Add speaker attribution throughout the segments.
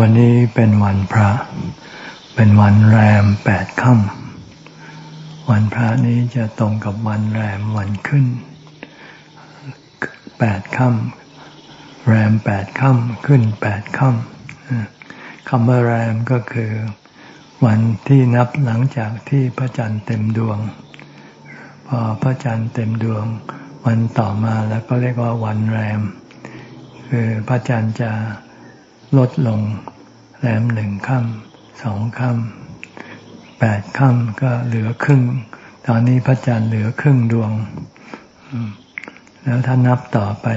Speaker 1: วันนี้เป็นวันพระ เป็นวันแรมแปดค่ำวันพระนี้จะตรงกับวันแรมวันขึ้นแปดค่ำแรมแปดค่ำขึ้นแปดค่ำคำว่าแรมก็คือ วันที่นับหลังจากที่พระจันทร์เต็มดวง พอพระจันทร์เต็มดวง วันต่อมาแล้วก็เรียกว่าวันแรม คือพระจันทร์จะ ลดลง แรมหนึ่งค่ำสองค่ำแปดค่ำก็เหลือครึ่ง ตอนนี้พระจันทร์เหลือครึ่งดวง แล้วถ้านับต่อไป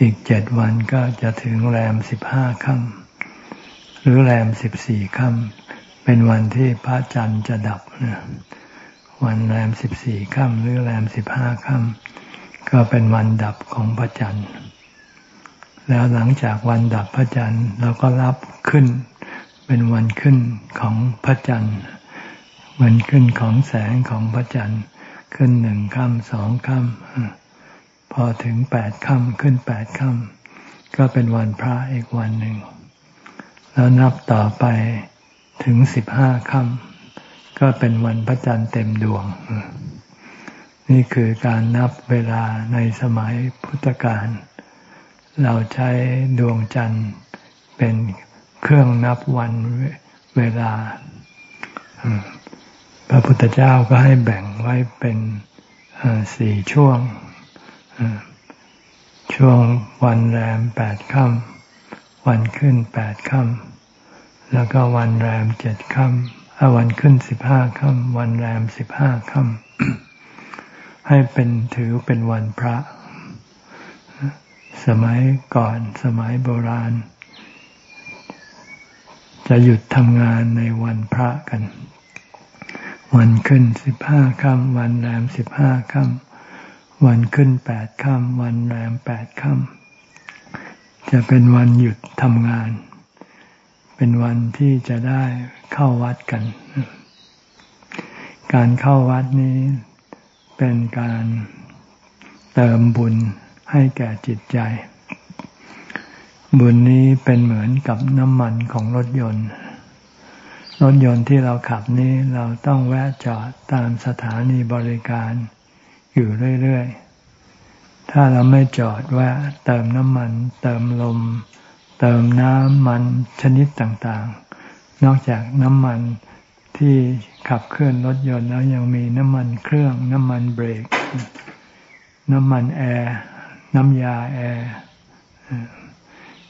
Speaker 1: อีกเจ็ดวันก็จะถึงแรมสิบห้าค่ำหรือแรมสิบสี่ค่ำเป็นวันที่พระจันทร์จะดับนะวันแรมสิบสี่ค่ำหรือแรมสิบห้าค่ำก็เป็นวันดับของพระจันทร์ แล้วหลังจากวันดับพระจันทร์เราก็รับขึ้น เป็นวันขึ้นของพระจันทร์ วันขึ้นของแสงของพระจันทร์ ขึ้นหนึ่งค่ำสองค่ำพอถึงแปดค่ำขึ้นแปดค่ำก็เป็นวันพระอีกวันหนึ่ง แล้วนับต่อไปถึงสิบห้าค่ำก็เป็นวันพระจันทร์เต็มดวง นี่คือการนับเวลาในสมัยพุทธกาล เราใช้ดวงจันทร์เป็นเครื่องนับวันเวลา พระพุทธเจ้าก็ให้แบ่งไว้เป็นสี่ช่วง ช่วงวันแรมแปดค่ำวันขึ้นแปดค่ำแล้วก็วันแรมเจ็ดค่ำวันขึ้นสิบห้าค่ำวันแรมสิบห้าค่ำให้เป็นถือเป็นวันพระ สมัยก่อนสมัยโบราณ จะหยุดทำงานในวันพระกัน วันขึ้นสิบห้าค่ำวันแรมสิบห้าค่ำวันขึ้นแปดค่ำวันแรมแปดค่ำจะเป็นวันหยุดทำงาน เป็นวันที่จะได้เข้าวัดกัน การเข้าวัดนี้เป็นการเติมบุญ ให้แก่จิตใจ บุญนี้เป็นเหมือนกับน้ำมันของรถยนต์ รถยนต์ที่เราขับนี้เราต้องแวะจอดตามสถานีบริการอยู่เรื่อยๆ ถ้าเราไม่จอดแวะเติมน้ำมัน เติมลม เติมน้ำมันชนิดต่างๆ นอกจากน้ำมันที่ขับเคลื่อนรถยนต์แล้วยังมีน้ำมันเครื่อง น้ำมันเบรก น้ำมันแอร์ น้ำยาแอร์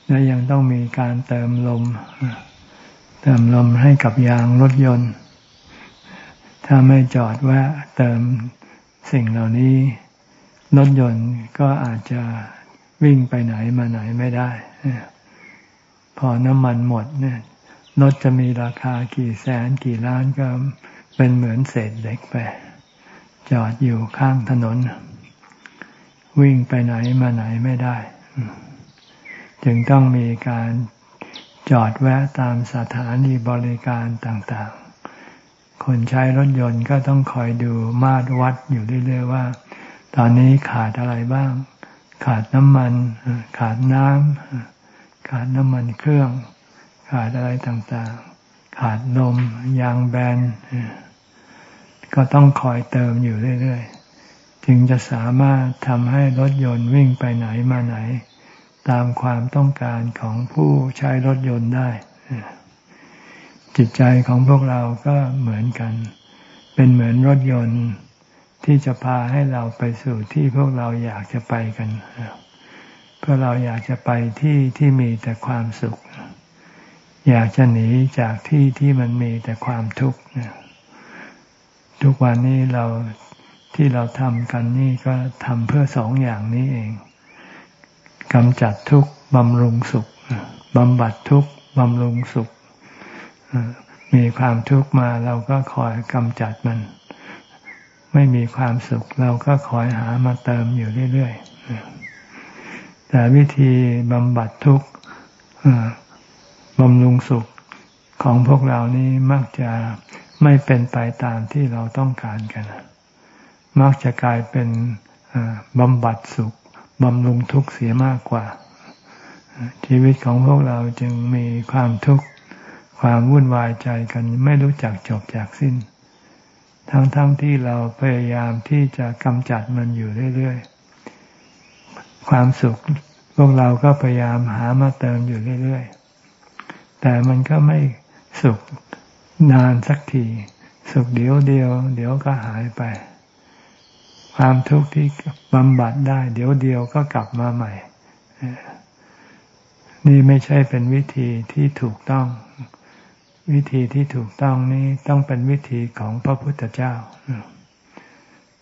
Speaker 1: และยังต้องมีการเติมลม เติมลมให้กับยางรถยนต์ ถ้าไม่จอดแวะเติมสิ่งเหล่านี้ รถยนต์ก็อาจจะวิ่งไปไหนมาไหนไม่ได้ พอน้ำมันหมดเนี่ยรถจะมีราคากี่แสนกี่ล้านก็เป็นเหมือนเศษเหล็กไป จอดอยู่ข้างถนน วิ่งไปไหนมาไหนไม่ได้ จึงต้องมีการจอดแวะตามสถานีบริการต่างๆ คนใช้รถยนต์ก็ต้องคอยดูมาตรวัดอยู่เรื่อยๆว่า ตอนนี้ขาดอะไรบ้าง ขาดน้ำมัน ขาดน้ำขาดน้ำมันเครื่อง ขาดอะไรต่างๆ ขาดลมยางแบนก็ต้องคอยเติมอยู่เรื่อยๆ จึงจะสามารถทำให้รถยนต์วิ่งไปไหนมาไหน ตามความต้องการของผู้ใช้รถยนต์ได้ จิตใจของพวกเราก็เหมือนกัน เป็นเหมือนรถยนต์ที่จะพาให้เราไปสู่ที่พวกเราอยากจะไปกันเพื่อเราอยากจะไปที่ที่มีแต่ความสุข อยากจะหนีจากที่ที่มันมีแต่ความทุกข์ทุกวันนี้เรา ที่เราทำกันนี่ก็ทำเพื่อสองอย่างนี้เองกำจัดทุกข์บำรุงสุขบำบัดทุกข์บำรุงสุข มีความทุกข์มาเราก็คอยกำจัดมัน ไม่มีความสุข เราก็คอยหามาเติมอยู่เรื่อยๆแต่วิธีบำบัดทุกข์บำรุงสุขของพวกเรานี้มักจะไม่เป็นไปตามที่เราต้องการกัน มักจะกลายเป็นบำบัดสุขบำรุงทุกข์เสียมากกว่า ชีวิตของพวกเราจึงมีความทุกข์ความวุ่นวายใจกันไม่รู้จักจบจากสิ้น ทั้งๆทที่เราพยายามที่จะกำจัดมันอยู่เรื่อยๆ ความสุขพวกเราก็พยายามหามาเติมอยู่เรื่อยๆ แต่มันก็ไม่สุขนานสักที สุขเดียวเดียว เดี๋ยวก็หายไป ความทุกข์ที่บำบัดได้ เดี๋ยวเดียวก็กลับมาใหม่ นี่ไม่ใช่เป็นวิธีที่ถูกต้อง วิธีที่ถูกต้องนี้ต้องเป็นวิธีของพระพุทธเจ้า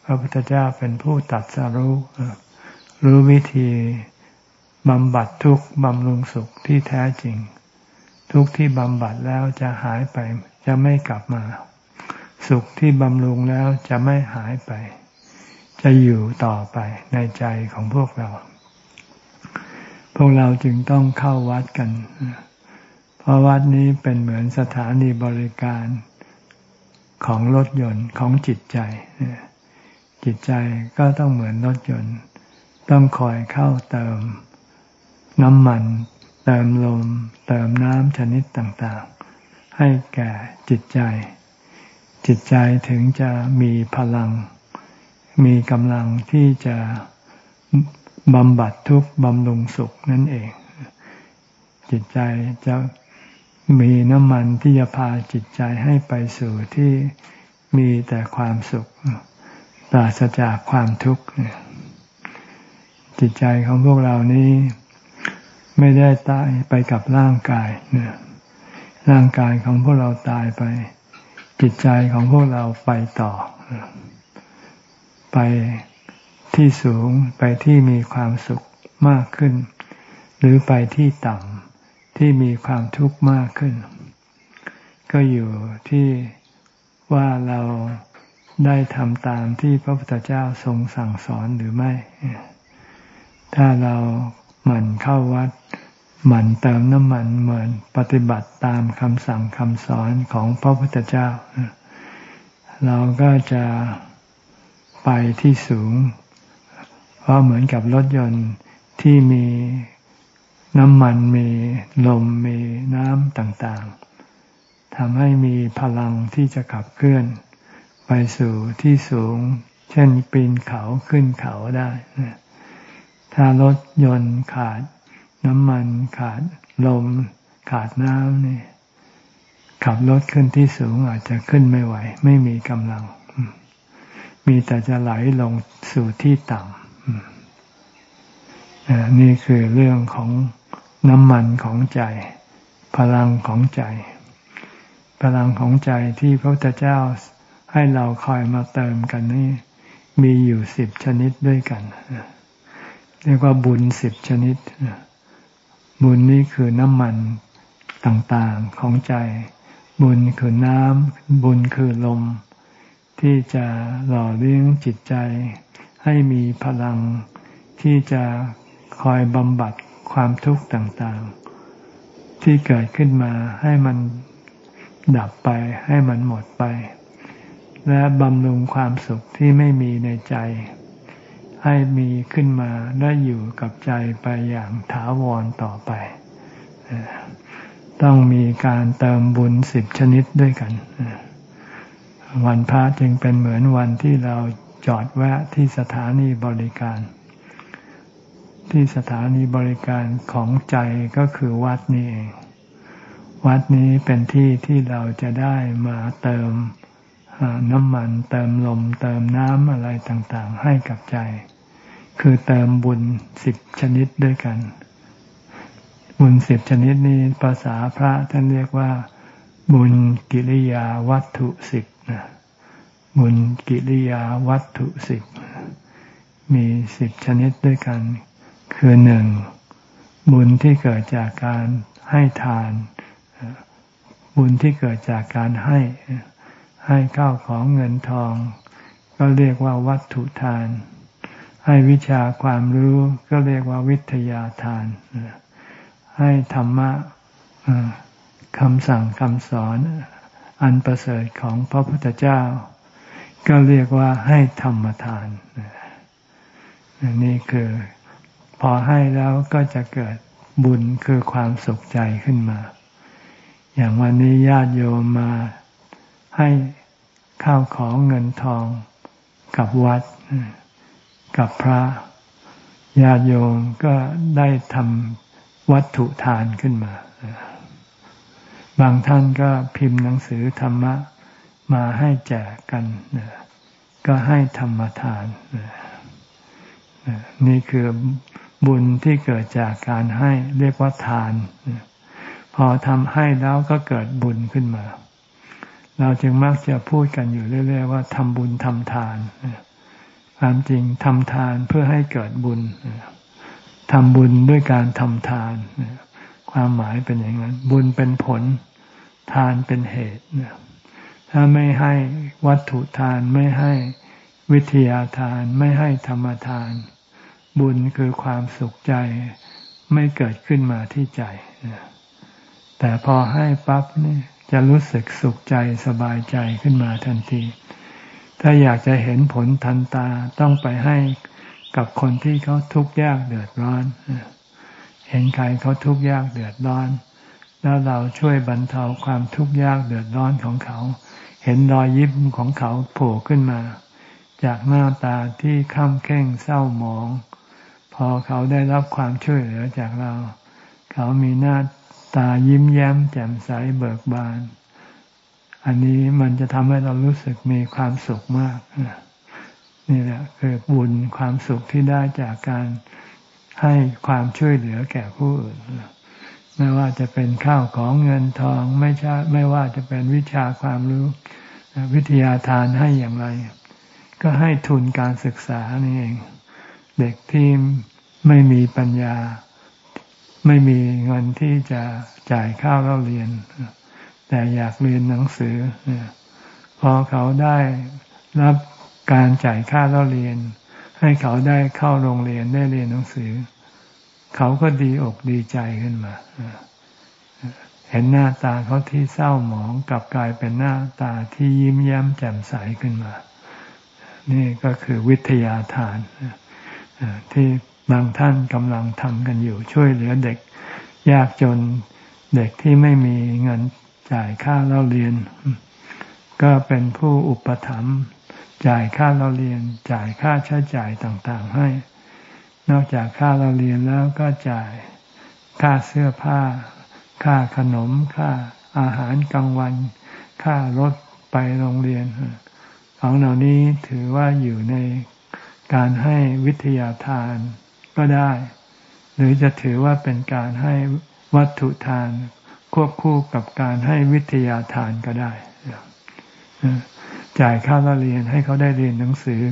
Speaker 1: พระพุทธเจ้าเป็นผู้ตัดสรู้รู้วิธีบำบัดทุกข์บำรุงสุขที่แท้จริง ทุกข์ที่บำบัดแล้วจะหายไป จะไม่กลับมา สุขที่บำรุงแล้วจะไม่หายไป จะอยู่ต่อไปในใจของพวกเรา พวกเราจึงต้องเข้าวัดกัน เพราะวัดนี้เป็นเหมือนสถานีบริการของรถยนต์ของจิตใจ จิตใจก็ต้องเหมือนรถยนต์ ต้องคอยเข้าเติมน้ำมัน เติมลม เติมน้ำชนิดต่างๆ ให้แก่จิตใจ จิตใจถึงจะมีพลัง มีกำลังที่จะบำบัดทุกข์บำรุงสุขนั่นเอง จิตใจจะมีน้ำมันที่จะพาจิตใจให้ไปสู่ที่มีแต่ความสุขปราศจากความทุกข์จิตใจของพวกเรานี้ไม่ได้ตายไปกับร่างกายเนี่ยร่างกายของพวกเราตายไป จิตใจของพวกเราไปต่อ ไปที่สูงไปที่มีความสุขมากขึ้น หรือไปที่ต่ำที่มีความทุกข์มากขึ้น ก็อยู่ที่ว่าเราได้ทำตามที่พระพุทธเจ้าทรงสั่งสอนหรือไม่ ถ้าเราหมั่นเข้าวัด หมั่นเติมน้ำมันเหมือนปฏิบัติตามคำสั่งคำสอนของพระพุทธเจ้า เราก็จะ ไปที่สูง เพราะเหมือนกับรถยนต์ที่มีน้ำมันมีลมมีน้ำต่างๆทำให้มีพลังที่จะขับเคลื่อน ไปสู่ที่สูง เช่นปีนเขาขึ้นเขาได้ถ้ารถยนต์ขาดน้ำมันขาดลม ขาดน้ำนี่ขับรถขึ้นที่สูงอาจจะขึ้นไม่ไหว ไม่มีกำลัง มีแต่จะไหลลงสู่ที่ต่ำนี่คือเรื่องของน้ำมันของใจ พลังของใจ พลังของใจที่พระพุทธเจ้าให้เราคอยมาเติมกันนี่มีอยู่สิบชนิดด้วยกัน เรียกว่าบุญสิบชนิด บุญนี้คือน้ำมันต่างๆของใจ บุญคือน้ำบุญคือลม ที่จะหล่อเลี้ยงจิตใจ ให้มีพลังที่จะคอยบำบัดความทุกข์ต่างๆ ที่เกิดขึ้นมาให้มันดับไปให้มันหมดไป และบำรุงความสุขที่ไม่มีในใจ ให้มีขึ้นมาได้อยู่กับใจไปอย่างถาวรต่อไป ต้องมีการเติมบุญสิบชนิดด้วยกัน วันพระจึงเป็นเหมือนวันที่เราจอดแวะที่สถานีบริการ ที่สถานีบริการของใจก็คือวัดนี้เอง วัดนี้เป็นที่ที่เราจะได้มาเติมน้ำมัน เติมลม เติมน้ำอะไรต่างๆ ให้กับใจ คือเติมบุญสิบชนิดด้วยกัน บุญสิบชนิดนี้ภาษาพระท่านเรียกว่า บุญกิริยาวัตถุสิบ บุญกิริยาวัตถุสิบมีสิบชนิดด้วยกัน คือหนึ่งบุญที่เกิดจากการให้ทาน บุญที่เกิดจากการให้ให้ข้าวของเงินทอง ก็เรียกว่าวัตถุทาน ให้วิชาความรู้ก็เรียกว่าวิทยาทาน ให้ธรรมะคำสั่งคำสอน อันประเสริฐของพระพุทธเจ้า ก็เรียกว่าให้ธรรมทานนี่คือพอให้แล้วก็จะเกิดบุญคือความสุขใจขึ้นมา อย่างวันนี้ญาติโยมมาให้ข้าวของเงินทองกับวัด กับพระญาติโยมก็ได้ทำวัตถุทานขึ้นมา บางท่านก็พิมพ์หนังสือธรรมะ มาให้แจกกันก็ให้ธรรมทานนี่คือบุญที่เกิดจากการให้เรียกว่าทาน พอทำให้แล้วก็เกิดบุญขึ้นมา เราจึงมักจะพูดกันอยู่เรื่อย ๆ ว่าทำบุญทำทานความจริงทำทานเพื่อให้เกิดบุญทำบุญด้วยการทำทานความหมายเป็นอย่างนั้น บุญเป็นผล ทานเป็นเหตุ ถ้าไม่ให้วัตถุทานไม่ให้วิทยาทานไม่ให้ธรรมทาน บุญคือความสุขใจไม่เกิดขึ้นมาที่ใจ แต่พอให้ปั๊บนี่จะรู้สึกสุขใจสบายใจขึ้นมาทันที ถ้าอยากจะเห็นผลทันตาต้องไปให้กับคนที่เขาทุกข์ยากเดือดร้อน เห็นใครเขาทุกข์ยากเดือดร้อน แล้วเราช่วยบรรเทาความทุกข์ยากเดือดร้อนของเขา เห็นรอยยิ้มของเขาโผล่ขึ้นมา จากหน้าตาที่ค่ำแข้งเศร้าหมอง พอเขาได้รับความช่วยเหลือจากเรา เขามีหน้าตายิ้มแย้มแจ่มใสเบิกบาน อันนี้มันจะทำให้เรารู้สึกมีความสุขมาก นี่แหละคือบุญความสุขที่ได้จากการให้ความช่วยเหลือแก่ผู้อื่น ไม่ว่าจะเป็นข้าวของเงินทองไม่ใช่ไม่ว่าจะเป็นวิชาความรู้วิทยาทานให้อย่างไร ก็ให้ทุนการศึกษานี่เอง เด็กที่ไม่มีปัญญา ไม่มีเงินที่จะจ่ายข้าวเราเรียน แต่อยากเรียนหนังสือพอเขาได้รับการจ่ายค่าเล่าเรียน ให้เขาได้เข้าโรงเรียนได้เรียนหนังสือ เขาก็ดีอกดีใจขึ้นมา เห็นหน้าตาเขาที่เศร้าหมองกลับกลายเป็นหน้าตาที่ยิ้มแย้มแจ่มใสขึ้นมา นี่ก็คือวิทยาทานที่บางท่านกำลังทำกันอยู่ช่วยเหลือเด็ก ยากจนเด็กที่ไม่มีเงินจ่ายค่าเล่าเรียน ก็เป็นผู้อุปถัมภ์จ่ายค่าเราเรียน จ่ายค่าใช้จ่ายต่างๆให้ นอกจากค่าเราเรียนแล้วก็จ่ายค่าเสื้อผ้า ค่าขนม ค่าอาหารกลางวัน ค่ารถไปโรงเรียน ของเหล่านี้ถือว่าอยู่ในการให้วิทยาทานก็ได้ หรือจะถือว่าเป็นการให้วัตถุทาน ควบคู่กับการให้วิทยาทานก็ได้ จ่ายค่าเรียนให้เขาได้เรียนหนังสือ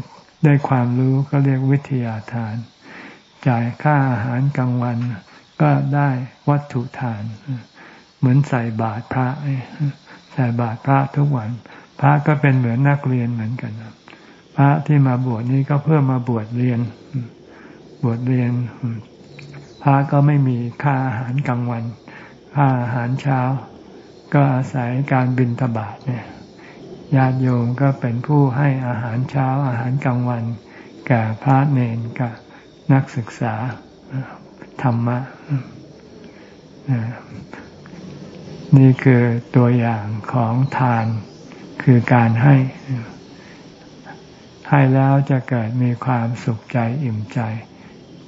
Speaker 1: ได้ความรู้ก็เรียกวิทยาทาน จ่ายค่าอาหารกลางวัน ก็ได้วัตถุทาน เหมือนใส่บาตรพระใส่บาตรพระทุกวัน พระก็เป็นเหมือนนักเรียนเหมือนกันพระที่มาบวชนี้ก็เพื่อมาบวชเรียน บวชเรียน พระก็ไม่มีค่าอาหารกลางวัน ค่าอาหารเช้า ก็อาศัยการบินทบาทเนี่ยญาติโยมก็เป็นผู้ให้อาหารเช้าอาหารกลางวัน แก่พระเนนกับ นักศึกษาธรรมะนี่คือตัวอย่างของทานคือการให้ ให้แล้วจะเกิดมีความสุขใจอิ่มใจ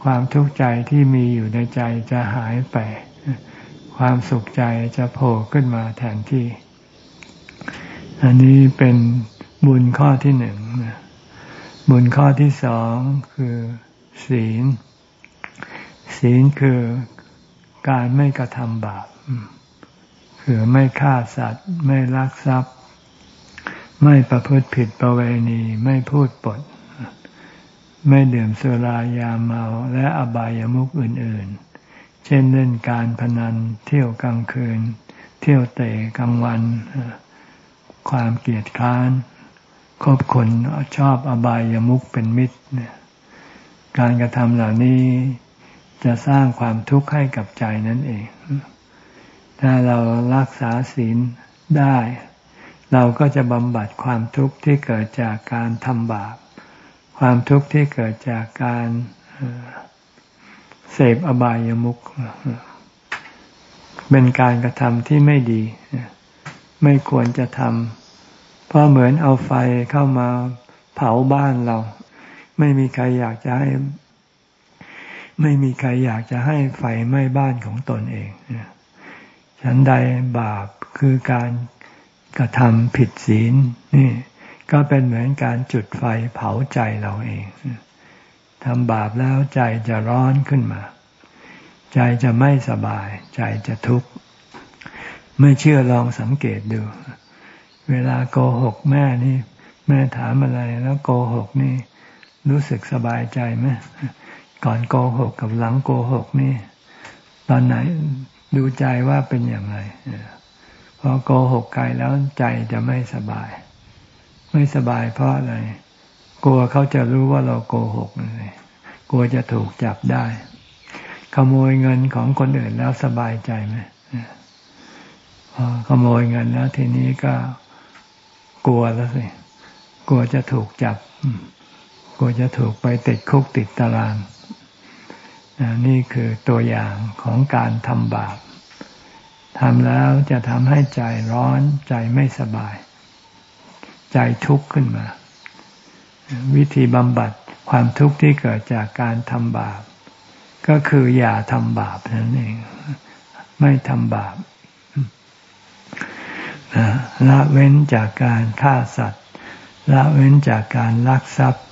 Speaker 1: ความทุกข์ใจที่มีอยู่ในใจจะหายไป ความสุขใจจะโผล่ขึ้นมาแทนที่ อันนี้เป็นบุญข้อที่หนึ่งบุญข้อที่สองคือ ศีล ศีลคือการไม่กระทำบาป คือไม่ฆ่าสัตว์ ไม่ลักทรัพย์ ไม่ประพฤติผิดประเวณี ไม่พูดปด ไม่ดื่มสุรายาเมา และอบายามุขอื่น ๆ เช่นเล่นการพนัน เที่ยวกลางคืน เที่ยวเตะกลางวัน ความเกลียดค้านคบคนชอบอบายามุขเป็นมิตรเนี่ย การกระทำเหล่านี้จะสร้างความทุกข์ให้กับใจนั่นเอง ถ้าเรารักษาศีลได้ เราก็จะบำบัดความทุกข์ที่เกิดจากการทำบาป ความทุกข์ที่เกิดจากการเสพอบายามุขเป็นการกระทำที่ไม่ดี ไม่ควรจะทำเพราะเหมือนเอาไฟเข้ามาเผาบ้านเรา ไม่มีใครอยากจะให้ ไม่มีใครอยากจะให้ไฟไหม้บ้านของตนเองฉันใดบาปคือการกระทำผิดศีลนี่ ก็เป็นเหมือนการจุดไฟเผาใจเราเองทำบาปแล้วใจจะร้อนขึ้นมา ใจจะไม่สบาย ใจจะทุกข์ ไม่เชื่อลองสังเกตดู เวลาโกหกแม่นี่ แม่ถามอะไรแล้วโกหกนี่ รู้สึกสบายใจไหมก่อนโกหกกับหลังโกหกนี่ ตอนไหนดูใจว่าเป็นอย่างไรพอโกหกใครแล้วใจจะไม่สบาย ไม่สบายเพราะอะไร กลัวเขาจะรู้ว่าเราโกหกเลยกลัวจะถูกจับได้ ขโมยเงินของคนอื่นแล้วสบายใจไหมพอขโมยเงินแล้วทีนี้ก็กลัวแล้วสิกลัวจะถูกจับ กลัวจะถูกไปติดคุกติดตาราง นี่คือตัวอย่างของการทำบาปทำแล้วจะทำให้ใจร้อนใจไม่สบาย ใจทุกข์ขึ้นมา วิธีบำบัดความทุกข์ที่เกิดจากการทำบาป ก็คืออย่าทำบาปนั่นเอง ไม่ทำบาปละเว้นจากการฆ่าสัตว์ ละเว้นจากการลักทรัพย์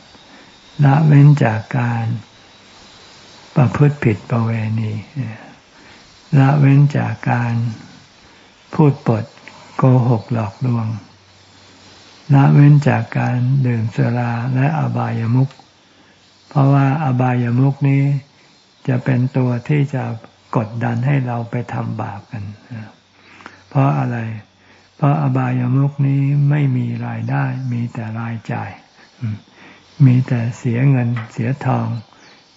Speaker 1: ละเว้นจากการประพฤติผิดประเวณีละเว้นจากการพูดปดโกหกหลอกลวงละเว้นจากการดื่มสุราและอบายามุขเพราะว่าอบายามุขนี้จะเป็นตัวที่จะกดดันให้เราไปทำบาปกัน เพราะอะไร เพราะอบายามุขนี้ไม่มีรายได้มีแต่รายจ่าย มีแต่เสียเงินเสียทอง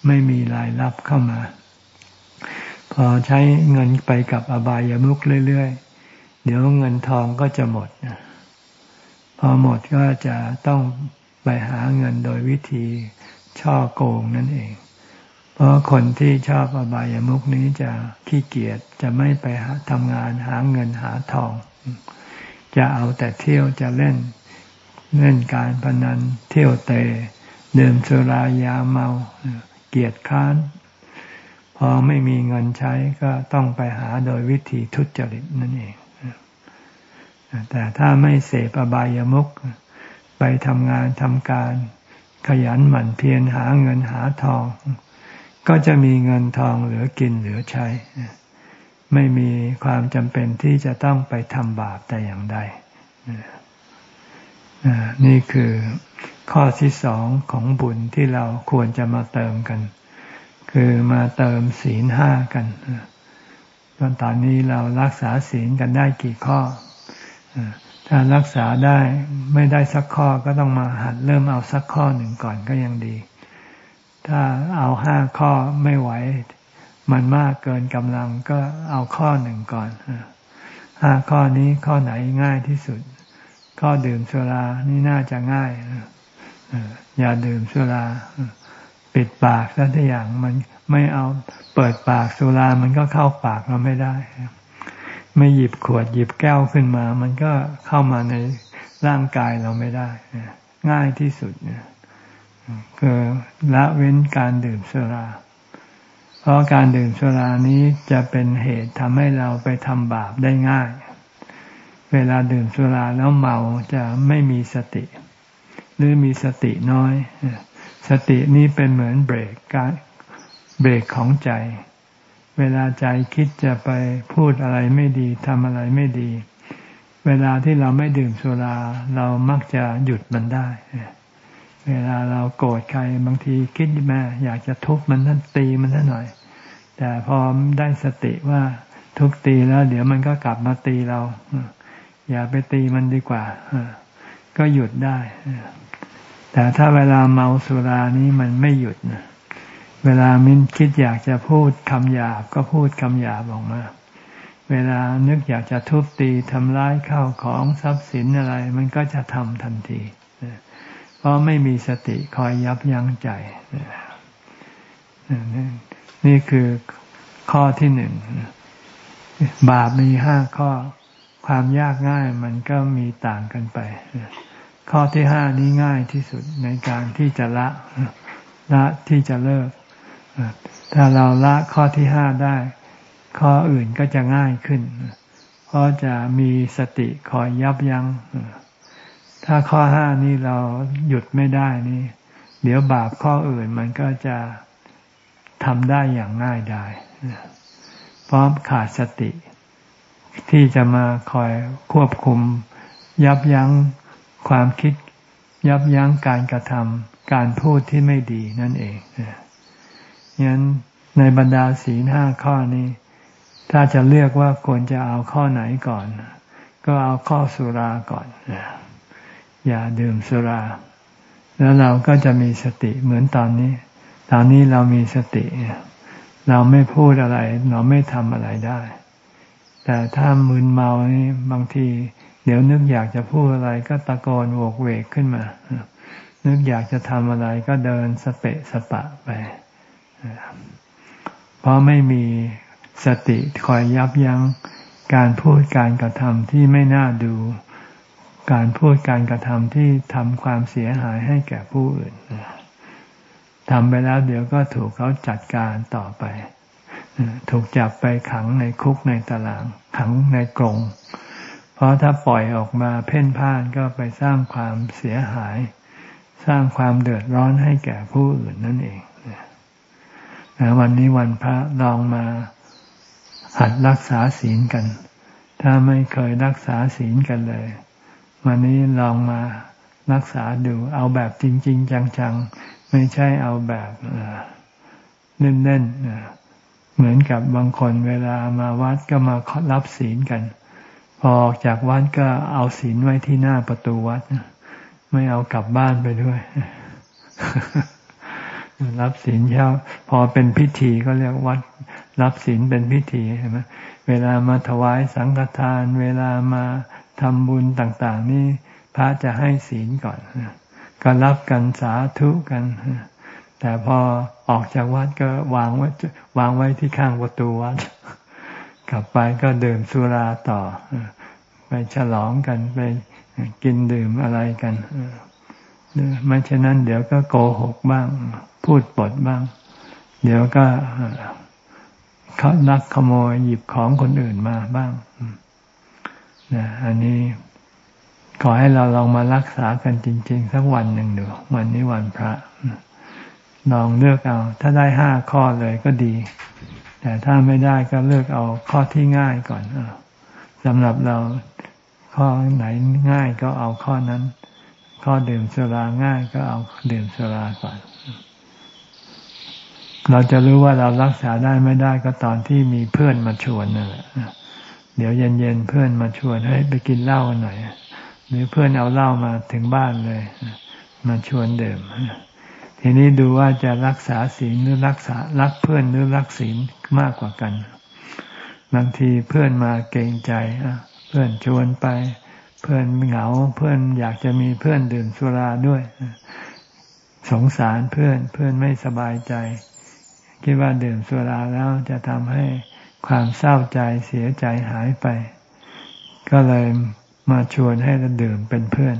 Speaker 1: ไม่มีรายรับเข้ามา พอใช้เงินไปกับอบายามุขเรื่อยๆ เดี๋ยวเงินทองก็จะหมดพอหมดก็จะต้องไปหาเงินโดยวิธีช่อโกงนั่นเอง เพราะคนที่ชอบอบายามุกนี้จะขี้เกียจจะไม่ไปหาทำงานหาเงินหาทอง จะเอาแต่เที่ยวจะเล่นเล่นการพนันเที่ยวเตะ ดื่มสุรายาเมาเกียจค้าน พอไม่มีเงินใช้ก็ต้องไปหาโดยวิธีทุจริตนั่นเองแต่ถ้าไม่เสพอบายามุขไปทำงานทำการ ขยันหมั่นเพียรหาเงินหาทอง ก็จะมีเงินทองเหลือกินเหลือใช้ ไม่มีความจำเป็นที่จะต้องไปทำบาปแต่อย่างใด นี่คือข้อที่สองของบุญที่เราควรจะมาเติมกัน คือมาเติมศีลห้ากันตอนนี้เรารักษาศีลกันได้กี่ข้อ ถ้ารักษาได้ไม่ได้สักข้อก็ต้องมาหัดเริ่มเอาสักข้อหนึ่งก่อนก็ยังดี ถ้าเอาห้าข้อไม่ไหว มันมากเกินกำลังก็เอาข้อหนึ่งก่อนห้าข้อนี้ข้อไหนง่ายที่สุด ข้อดื่มสุรานี่น่าจะง่ายอย่าดื่มสุราปิดปากซะทุกอย่างมันไม่เอาเปิดปากสุรามันก็เข้าปากเราไม่ได้ ไม่หยิบขวดหยิบแก้วขึ้นมา มันก็เข้ามาในร่างกายเราไม่ได้ง่ายที่สุดเนี่ยคือละเว้นการดื่มสุรา เพราะการดื่มสุรานี้จะเป็นเหตุทำให้เราไปทำบาปได้ง่าย เวลาดื่มสุราแล้วเมาจะไม่มีสติ หรือมีสติน้อย สตินี้เป็นเหมือนเบรกการเบรกของใจ เวลาใจคิดจะไปพูดอะไรไม่ดีทำอะไรไม่ดี เวลาที่เราไม่ดื่มสุรา เรามักจะหยุดมันได้ เวลาเราโกรธใครบางทีคิดแม่อยากจะทุบมันท่านตีมันท่านหน่อย แต่พอได้สติว่าทุบตีแล้ว เดี๋ยวมันก็กลับมาตีเรา อย่าไปตีมันดีกว่าก็หยุดได้ แต่ถ้าเวลาเมาสุรานี้มันไม่หยุดนะเวลามินคิดอยากจะพูดคำหยาบก็พูดคำหยาบออกมา เวลานึกอยากจะทุบตีทำร้ายข้าวของทรัพย์สินอะไร มันก็จะทำทันที เพราะไม่มีสติคอยยับยั้งใจ นี่คือข้อที่หนึ่ง บาปมีห้าข้อ ความยากง่ายมันก็มีต่างกันไป ข้อที่ห้านี้ง่ายที่สุดในการที่จะละละที่จะเลิก ถ้าเราละข้อที่ห้าได้ ข้ออื่นก็จะง่ายขึ้น เพราะจะมีสติคอยยับยัง้ง ถ้าข้อห้านี้เราหยุดไม่ได้นี่ เดี๋ยวบาปข้ออื่นมันก็จะทำได้อย่างง่ายได้เพราะขาดสติ ที่จะมาคอยควบคุม ยับยั้งความคิด ยับยั้งการกระทำการพูดที่ไม่ดีนั่นเองยั้นในบรรดาศีลห้าข้อนี้ ถ้าจะเลือกว่าควรจะเอาข้อไหนก่อน ก็เอาข้อสุราก่อนอย่าดื่มสุรา แล้วเราก็จะมีสติเหมือนตอนนี้ ตอนนี้เรามีสติ เราไม่พูดอะไร เราไม่ทำอะไรได้ แต่ถ้ามึนเมานี่บางที เดี๋ยวนึกอยากจะพูดอะไรก็ตะโกนโวกเวกขึ้นมา นึกอยากจะทำอะไรก็เดินสเปะสปะไป เพราะไม่มีสติคอยยับยั้งการพูดการกระทำที่ไม่น่าดู การพูดการกระทำที่ทำความเสียหายให้แก่ผู้อื่นทำไปแล้วเดี๋ยวก็ถูกเขาจัดการต่อไป ถูกจับไปขังในคุกในตาราง ขังในกรงเพราะถ้าปล่อยออกมาเพ่นพ่านก็ไปสร้างความเสียหาย สร้างความเดือดร้อนให้แก่ผู้อื่นนั่นเองวันนี้วันพระลองมาหัดรักษาศีลกัน ถ้าไม่เคยรักษาศีลกันเลย วันนี้ลองมารักษาดู เอาแบบจริง ๆ จัง ๆ ไม่ใช่เอาแบบเล่นๆ เหมือนกับบางคนเวลามาวัดก็มารับศีลกัน พอออกจากวัดก็เอาศีลไว้ที่หน้าประตูวัดไม่เอากลับบ้านไปด้วยรับศีลเช้าพอเป็นพิธีก็เรียกวัด รับศีลเป็นพิธีใช่ไหมเวลามาถวายสังฆทาน เวลามาทำบุญต่างๆ นี่พระจะให้ศีลก่อนก็รับกันสาธุกันแต่พอ ออกจากวัดก็วางไว้วางไว้ที่ข้างประตูวัด กลับไปก็ดื่มสุราต่อ ไปฉลองกันไปกินดื่มอะไรกันไม่เช่นนั้น เดี๋ยวก็โกหกบ้าง พูดปดบ้าง เดี๋ยวก็เขานักขโมยหยิบของคนอื่นมาบ้างนะอันนี้ขอให้เราลองมารักษากันจริง ๆ สักวันหนึ่งดูวันนี้วันพระ ลองเลือกเอา ถ้าได้ห้าข้อเลยก็ดี แต่ถ้าไม่ได้ก็เลือกเอาข้อที่ง่ายก่อนสำหรับเราข้อไหนง่ายก็เอาข้อนั้น ข้อดื่มสุราง่ายก็เอาดื่มสุราก่อน เราจะรู้ว่าเรารักษาได้ไม่ได้ก็ตอนที่มีเพื่อนมาชวนนั่นแหละเดี๋ยวเย็นๆเพื่อนมาชวนให้ไปกินเหล้ากันหน่อยหรือเพื่อนเอาเหล้ามาถึงบ้านเลย มาชวนเดื่ม ทีนี้ดูว่าจะรักษาศีลหรือรักษารักเพื่อนหรือรักศีลมากกว่ากัน บางทีเพื่อนมาเกรงใจเพื่อนชวนไป เพื่อนเหงาเพื่อนอยากจะมีเพื่อนดื่มสุราด้วย สงสารเพื่อนเพื่อนไม่สบายใจ คิดว่าดื่มสุราแล้วจะทำให้ความเศร้าใจเสียใจหายไป ก็เลยมาชวนให้เราดื่มเป็นเพื่อน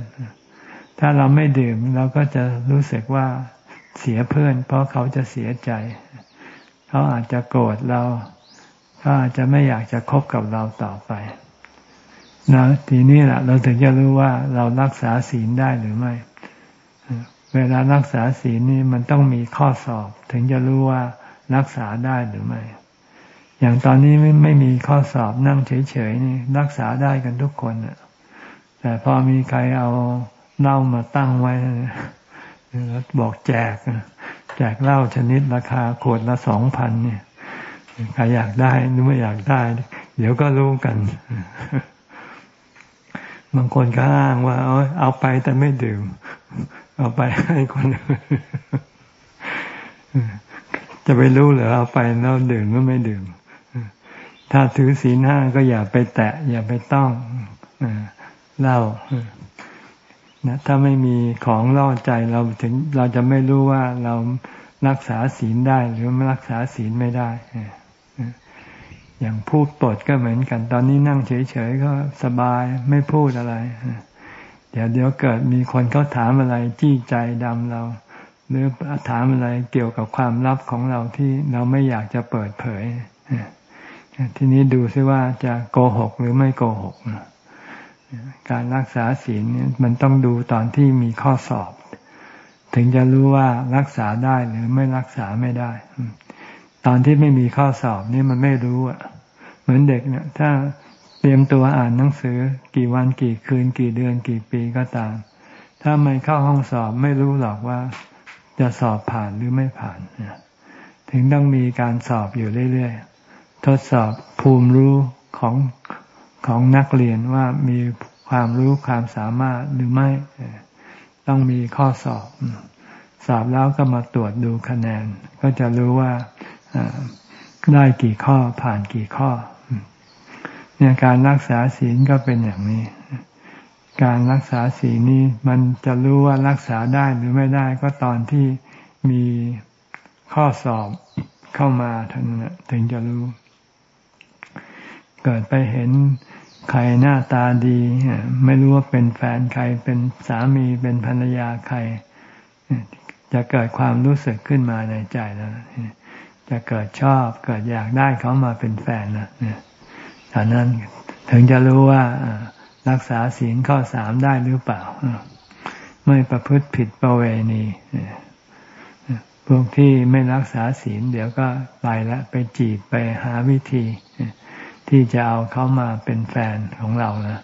Speaker 1: ถ้าเราไม่ดื่มเราก็จะรู้สึกว่า เสียเพื่อน เพราะเขาจะเสียใจ เขาอาจจะโกรธเราเขาอาจจะไม่อยากจะคบกับเราต่อไปนะทีนี้แหละเราถึงจะรู้ว่าเรารักษาศีลได้หรือไม่ เวลารักษาศีลนี่มันต้องมีข้อสอบ ถึงจะรู้ว่ารักษาได้หรือไม่ อย่างตอนนี้ไม่ไม่มีข้อสอบนั่งเฉยๆนี่รักษาได้กันทุกคนอะแต่พอมีใครเอาเหล้ามาตั้งไว้ แล้วบอกแจกแจกเหล้าชนิดราคาขวดละสองพันเนี่ยใครอยากได้หรือไม่อยากได้ เดี๋ยวก็รู้กัน บางคนก็อ้างว่า เอาเอาไปแต่ไม่ดื่ม เอาไปให้คนจะไปรู้เหรอเอาไปแล้วดื่มหรือไม่ดื่ม ถ้าถือศีลห้าก็อย่าไปแตะ อย่าไปต้องเล่า นะถ้าไม่มีของล่อใจเราถึงเราจะไม่รู้ว่าเรารักษาศีลได้หรือไม่รักษาศีลไม่ได้อย่างพูดปดก็เหมือนกัน ตอนนี้นั่งเฉยๆก็สบายไม่พูดอะไร เดี๋ยวเดี๋ยวเกิดมีคนเขาถามอะไรจี้ใจดำเรา หรือถามอะไรเกี่ยวกับความลับของเราที่เราไม่อยากจะเปิดเผยทีนี้ดูซิว่าจะโกหกหรือไม่โกหก การรักษาศีลมันต้องดูตอนที่มีข้อสอบ ถึงจะรู้ว่ารักษาได้หรือไม่รักษาไม่ได้ ตอนที่ไม่มีข้อสอบนี่มันไม่รู้อะ เหมือนเด็กเนี่ย ถ้าเตรียมตัวอ่านหนังสือ กี่วันกี่คืน กี่เดือนกี่ปีก็ตาม ถ้าไม่เข้าห้องสอบไม่รู้หรอกว่าจะสอบผ่านหรือไม่ผ่านถึงต้องมีการสอบอยู่เรื่อยๆทดสอบภูมิรู้ของ ของนักเรียนว่ามีความรู้ความสามารถหรือไม่ ต้องมีข้อสอบ สอบแล้วก็มาตรวจดูคะแนน ก็จะรู้ว่าได้กี่ข้อผ่านกี่ข้อเนี่ยการรักษาศีลก็เป็นอย่างนี้ การรักษาศีลนี้มันจะรู้ว่ารักษาได้หรือไม่ได้ก็ตอนที่มีข้อสอบเข้ามาถึงถึงจะรู้ เกิดไปเห็นใครหน้าตาดี ไม่รู้ว่าเป็นแฟนใครเป็นสามีเป็นภรรยาใคร จะเกิดความรู้สึกขึ้นมาในใจแล้วจะเกิดชอบเกิดอยากได้เขามาเป็นแฟนนะตอนนั้นถึงจะรู้ว่ารักษาศีลข้อสามได้หรือเปล่า ไม่ประพฤติผิดประเวณีพวกที่ไม่รักษาศีลเดี๋ยวก็ไปล้วไปจีบไปหาวิธี ที่จะเอาเขามาเป็นแฟนของเรานะ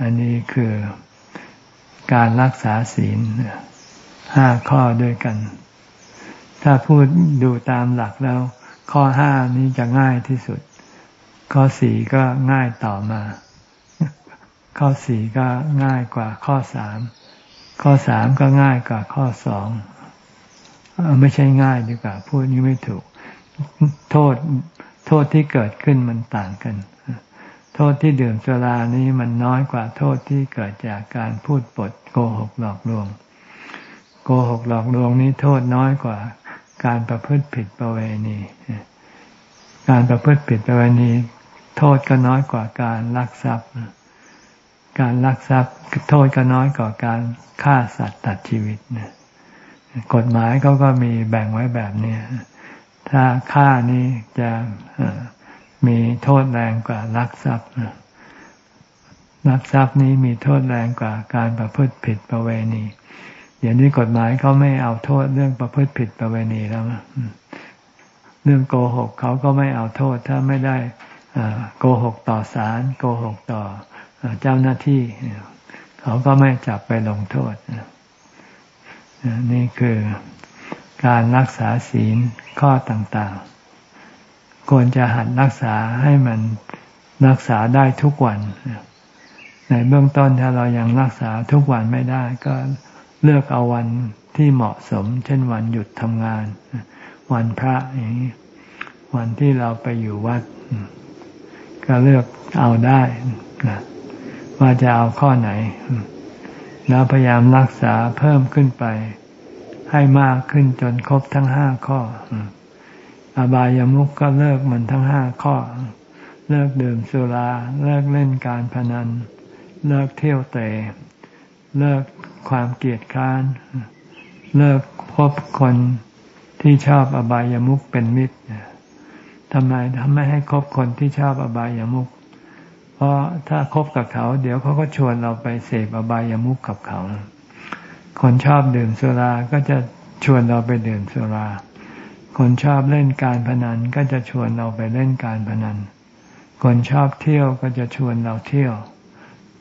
Speaker 1: อันนี้คือการรักษาศีลห้าข้อด้วยกัน ถ้าพูดดูตามหลักแล้ว ข้อห้านี้จะง่ายที่สุด ข้อสี่ก็ง่ายต่อมา ข้อสี่ก็ง่ายกว่าข้อสามข้อสามก็ง่ายกว่าข้อสองไม่ใช่ง่ายดีกว่า พูดนี้ไม่ถูก โทษ โทษที่เกิดขึ้นมันต่างกัน โทษที่ดื่มสุรานี้มันน้อยกว่าโทษที่เกิดจากการพูดปดโกหกหลอกลวง โกหกหลอกลวงนี้โทษน้อยกว่า การประพฤติผิดประเวณี การประพฤติผิดประเวณี โทษก็น้อยกว่าการลักทรัพย์ การลักทรัพย์โทษก็น้อยกว่าการฆ่าสัตว์ตัดชีวิต กฎหมายเขาก็มีแบ่งไว้แบบนี้ ถ้าฆ่านี้จะมีโทษแรงกว่าลักทรัพย์ลักทรัพย์นี้มีโทษแรงกว่าการประพฤติผิดประเวณีดี๋ยวนี้กฎหมายเขาไม่เอาโทษเรื่องประพฤติผิดประเวณีแล้วเรื่องโกหกเขาก็ไม่เอาโทษ ถ้าไม่ได้โกหกต่อศาลโกหกต่อเจ้าหน้าที่ เขาก็ไม่จับไปลงโทษนี่คือ การรักษาศีลข้อต่างๆ ควรจะหัดรักษาให้มันรักษาได้ทุกวัน ในเบื้องต้นถ้าเรายังรักษาทุกวันไม่ได้ ก็เลือกเอาวันที่เหมาะสม เช่นวันหยุดทำงาน วันพระอย่างนี้วันที่เราไปอยู่วัด ก็เลือกเอาได้ว่าจะเอาข้อไหน แล้วพยายามรักษาเพิ่มขึ้นไป ให้มากขึ้นจนครบทั้งห้าข้อ อบายามุกก็เลิกมันทั้งห้าข้อ เลิกดื่มสุรา เลิกเล่นการพนัน เลิกเที่ยวเตะเลิกความเกลียดค้าน เลิกพบคนที่ชอบอบายามุขเป็นมิตรทำไมทำไม่ให้คบคนที่ชอบอบายามุขเพราะถ้าคบกับเขา เดี๋ยวเขาก็ชวนเราไปเสพอบายามุขกับเขา คนชอบดื่มสุราก็จะชวนเราไปดื่มสุรา คนชอบเล่นการพนันก็จะชวนเราไปเล่นการพนัน คนชอบเที่ยวก็จะชวนเราเที่ยว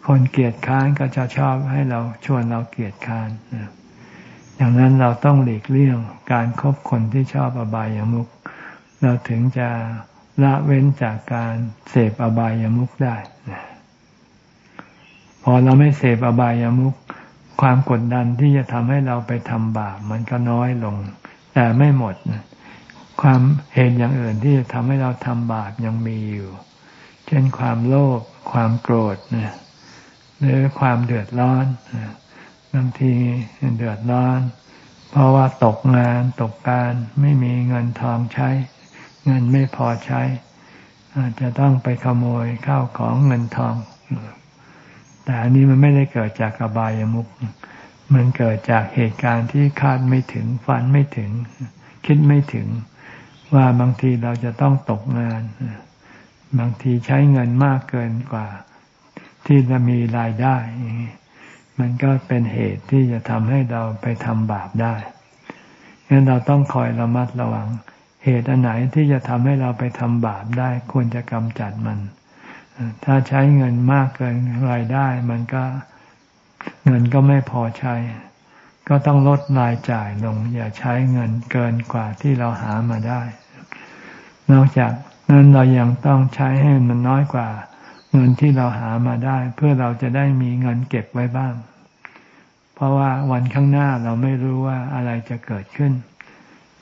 Speaker 1: คนเกียดค้านก็จะชอบให้เราชวนเราเกียดค้านอย่างนั้นเราต้องหลีกเลี่ยงการครบคนที่ชอบอบายามุขเราถึงจะละเว้นจากการเสพอบายามุขได้พอเราไม่เสพอบายามุข ความกดดันที่จะทำให้เราไปทำบาปมันก็น้อยลง แต่ไม่หมด ความเหตุอย่างอื่นที่จะทำให้เราทำบาปยังมีอยู่ เช่นความโลภความโกรธนะหรือความเดือดร้อนบางทีเดือดร้อน เพราะว่าตกงานตกการไม่มีเงินทองใช้ เงินไม่พอใช้ อาจจะต้องไปขโมยข้าวของเงินทอง แต่อันนี้มันไม่ได้เกิดจากอบายามุขมันเกิดจากเหตุการณ์ที่คาดไม่ถึงฝันไม่ถึง คิดไม่ถึง ว่าบางทีเราจะต้องตกงาน บางทีใช้เงินมากเกินกว่า ที่จะมีรายได้ มันก็เป็นเหตุที่จะทำให้เราไปทำบาปได้งั้นเราต้องคอยระมัดระวัง เหตุอันไหนที่จะทำให้เราไปทำบาปได้ ควรจะกำจัดมัน ถ้าใช้เงินมากเกินรายได้ มันก็เงินก็ไม่พอใช้ ก็ต้องลดรายจ่ายลง อย่าใช้เงินเกินกว่าที่เราหามาได้ นอกจากนั้นเรายังต้องใช้ให้มันน้อยกว่า เงินที่เราหามาได้ เพื่อเราจะได้มีเงินเก็บไว้บ้าง เพราะว่าวันข้างหน้าเราไม่รู้ว่าอะไรจะเกิดขึ้น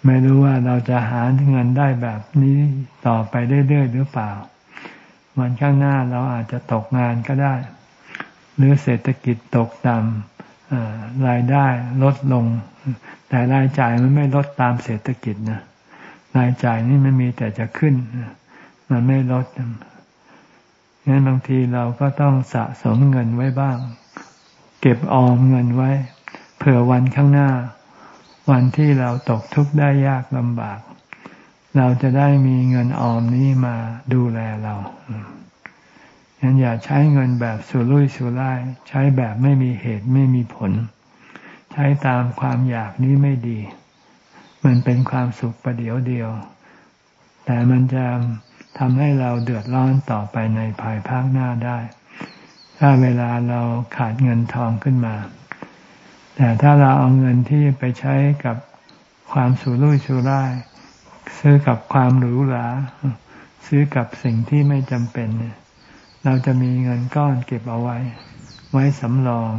Speaker 1: ไม่รู้ว่าเราจะหาเงินได้แบบนี้ต่อไปเรื่อยๆหรือเปล่า วันข้างหน้าเราอาจจะตกงานก็ได้ หรือเศรษฐกิจตกต่ำรายได้ลดลง แต่รายจ่ายมันไม่ลดตามเศรษฐกิจนะรายจ่ายนี่มันมีแต่จะขึ้น มันไม่ลดงั้นบางทีเราก็ต้องสะสมเงินไว้บ้าง เก็บออมเงินไว้ เผื่อวันข้างหน้า วันที่เราตกทุกข์ได้ยากลำบาก เราจะได้มีเงินออมนี้มาดูแลเรางั้นอย่าใช้เงินแบบสุรุ่ยสุร่าย ใช้แบบไม่มีเหตุไม่มีผล ใช้ตามความอยากนี้ไม่ดี มันเป็นความสุขประเดียวเดียว แต่มันจะทำให้เราเดือดร้อนต่อไปในภายภาคหน้าได้ ถ้าเวลาเราขาดเงินทองขึ้นมา แต่ถ้าเราเอาเงินที่ไปใช้กับความสุรุ่ยสุร่าย ซื้อกับความหรูหราซื้อกับสิ่งที่ไม่จำเป็น เราจะมีเงินก้อนเก็บเอาไว้ ไว้สำรอง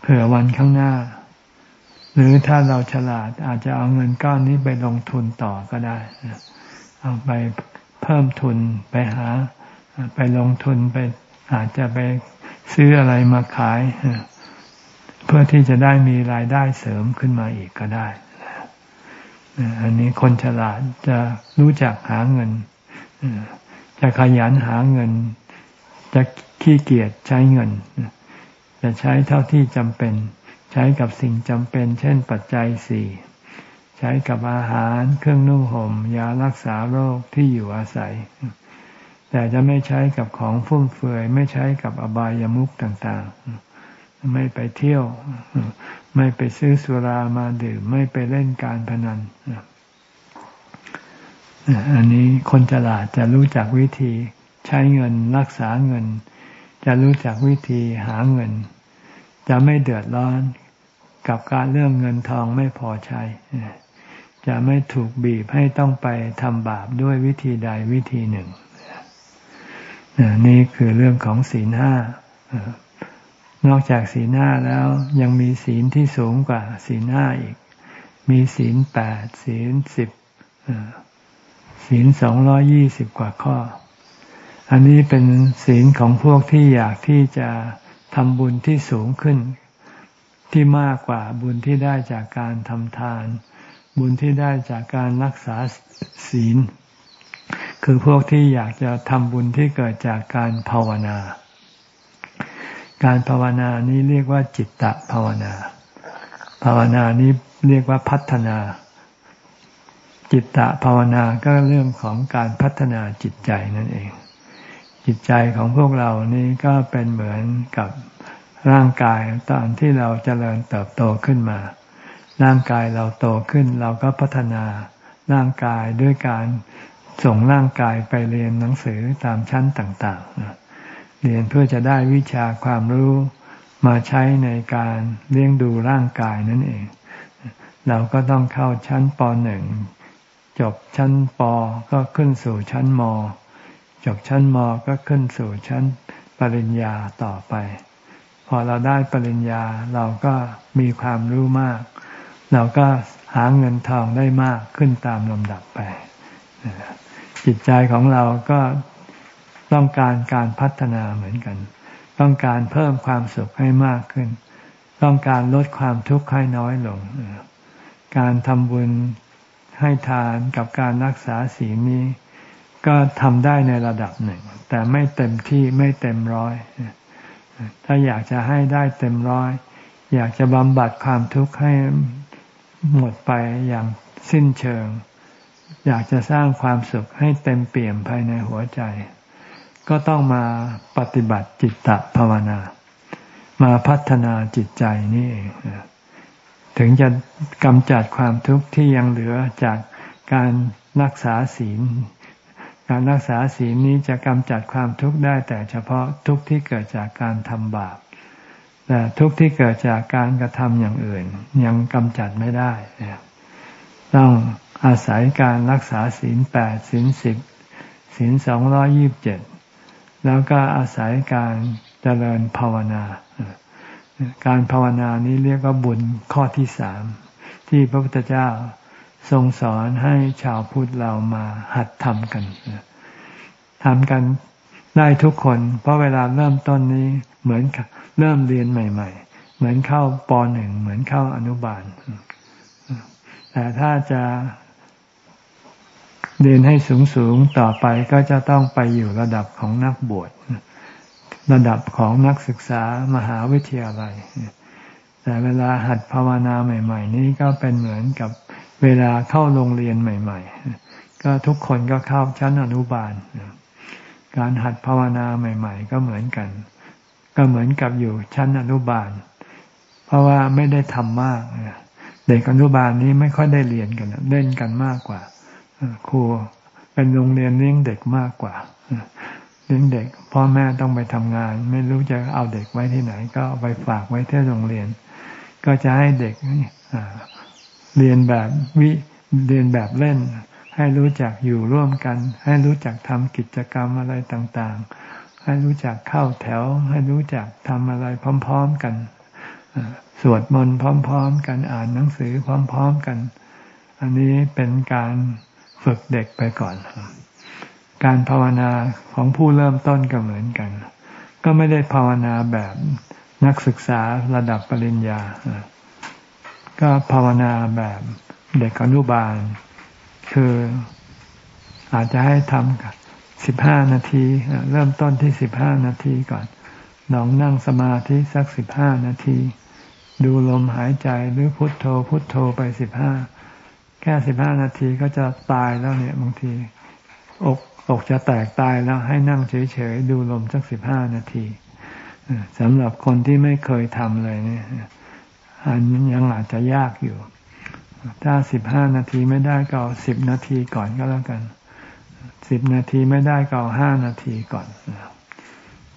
Speaker 1: เผื่อวันข้างหน้า หรือถ้าเราฉลาดอาจจะเอาเงินก้อนนี้ไปลงทุนต่อก็ได้ เอาไปเพิ่มทุนไปหา ไปลงทุนไปอาจจะไปซื้ออะไรมาขาย เพื่อที่จะได้มีรายได้เสริมขึ้นมาอีกก็ได้ อันนี้คนฉลาดจะรู้จักหาเงิน จะขยันหาเงิน จะขี้เกียจใช้เงิน จะใช้เท่าที่จำเป็น ใช้กับสิ่งจำเป็น เช่นปัจจัยสี่ ใช้กับอาหาร เครื่องนุ่งหม่ม ยารักษาโรคที่อยู่อาศัย แต่จะไม่ใช้กับของฟุ่มเฟือย ไม่ใช้กับอบายามุขต่าง ๆ ไม่ไปเที่ยว ไม่ไปซื้อสุรามาดื่ม ไม่ไปเล่นการพนันอันนี้คนฉลาดจะรู้จักวิธีใช้เงินรักษาเงิน จะรู้จักวิธีหาเงิน จะไม่เดือดร้อนกับการเรื่องเงินทองไม่พอใช้จะไม่ถูกบีบให้ต้องไปทำบาปด้วยวิธีใดวิธีหนึ่งนี่คือเรื่องของศีลห้า นอกจากศีลห้าแล้วยังมีศีลที่สูงกว่าศีลห้าอีก มีศีลแปดศีลสิบศีลสองร้อยี่สิบกว่าข้อ อันนี้เป็นศีลของพวกที่อยากที่จะทำบุญที่สูงขึ้น ที่มากกว่าบุญที่ได้จากการทำทาน บุญที่ได้จากการรักษาศีล คือพวกที่อยากจะทำบุญที่เกิดจากการภาวนา การภาวนานี้เรียกว่าจิตตภาวนา ภาวนานี้เรียกว่าพัฒนา จิตตภาวนาก็เรื่องของการพัฒนาจิตใจนั่นเอง จิตใจของพวกเรานี้ก็เป็นเหมือนกับร่างกายตอนที่เราจเจริญเติบโตขึ้นมา ร่างกายเราโตขึ้นเราก็พัฒนาร่างกายด้วยการส่งร่างกายไปเรียนหนังสือตามชั้นต่าง ๆ เรียนเพื่อจะได้วิชาความรู้มาใช้ในการเลี้ยงดูร่างกายนั่นเอง เราก็ต้องเข้าชั้นป .1 จบชั้นปก็ขึ้นสู่ชั้นมจบชั้นมก็ขึ้นสู่ชั้นปริญญาต่อไป พอเราได้ปริญญาเราก็มีความรู้มาก เราก็หาเงินทองได้มากขึ้นตามลำดับไปจิตใจของเราก็ ต้องการการพัฒนาเหมือนกัน ต้องการเพิ่มความสุขให้มากขึ้น ต้องการลดความทุกข์ให้น้อยลง การทำบุญให้ทานกับการรักษาศีลนี้ ก็ทำได้ในระดับหนึ่ง แต่ไม่เต็มที่ไม่เต็มร้อยถ้าอยากจะให้ได้เต็มร้อย อยากจะบำบัดความทุกข์ให้หมดไปอย่างสิ้นเชิง อยากจะสร้างความสุขให้เต็มเปี่ยมภายในหัวใจ ก็ต้องมาปฏิบัติจิตตภาวนา มาพัฒนาจิตใจนี่เองถึงจะกำจัดความทุกข์ที่ยังเหลือจากการรักษาศีล การรักษาศีลนี้จะกำจัดความทุกข์ได้แต่เฉพาะทุกข์ที่เกิดจากการทำบาป แต่ทุกข์ที่เกิดจากการกระทำอย่างอื่น ยังกำจัดไม่ได้ ต้องอาศัยการรักษาศีลแปดศีลสิบศีลสองร้อยี่บเจ็ด แล้วก็อาศัยการเจริญภาวนา การภาวนานี้เรียกว่าบุญข้อที่สามที่พระพุทธเจ้าทรงสอนให้ชาวพุทธเรามาหัดทำกันทำกันได้ทุกคน เพราะเวลาเริ่มต้นนี้เหมือนเริ่มเรียนใหม่ ๆ เหมือนเข้าปหนึ่งเหมือนเข้าอนุบาลแต่ถ้าจะ เรียนให้สูงๆต่อไปก็จะต้องไปอยู่ระดับของนักบวชระดับของนักศึกษามหาวิทยาลัย แต่เวลาหัดภาวนาใหม่ ๆ นี้ก็เป็นเหมือนกับเวลาเข้าโรงเรียนใหม่ ๆ ก็ทุกคนก็เข้าชั้นอนุบาล การหัดภาวนาใหม่ ๆ ก็เหมือนกัน ก็เหมือนกับอยู่ชั้นอนุบาล เพราะว่าไม่ได้ทำมาก เด็กอนุบาลนี้ไม่ค่อยได้เรียนกันเล่นกันมากกว่า ครูเป็นโรงเรียนเลี้ยงเด็กมากกว่าเลี้ยงเด็ก พ่อแม่ต้องไปทำงาน ไม่รู้จะเอาเด็กไว้ที่ไหน ก็ไปฝากไว้ที่โรงเรียน ก็จะให้เด็กเรียนแบบวิเรียนแบบเล่น ให้รู้จักอยู่ร่วมกัน ให้รู้จักทำกิจกรรมอะไรต่างๆ ให้รู้จักเข้าแถว ให้รู้จักทำอะไรพร้อม ๆกันสวดมนต์พร้อม ๆ กันอ่านหนังสือพร้อม ๆ กัน อันนี้เป็นการ ฝึกเด็กไปก่อน การภาวนาของผู้เริ่มต้นก็เหมือนกัน ก็ไม่ได้ภาวนาแบบนักศึกษาระดับปริญญา ก็ภาวนาแบบเด็กอนุบาล คืออาจจะให้ทำสิบห้านาที เริ่มต้นที่สิบห้านาทีก่อนลองนั่งสมาธิสักสิบห้านาที ดูลมหายใจหรือพุทโธพุทโธไปสิบห้า แค่สิบห้านาทีก็จะตายแล้วเนี่ยบางที อกอกจะแตกตายแล้วให้นั่งเฉยๆดูลมสักสิบห้านาทีสำหรับคนที่ไม่เคยทำเลยเนี่ยอันยังอาจจะยากอยู่ ถ้าสิบห้านาทีไม่ได้ก็สิบนาทีก่อนก็แล้วกันสิบนาทีไม่ได้ก็ห้านาทีก่อน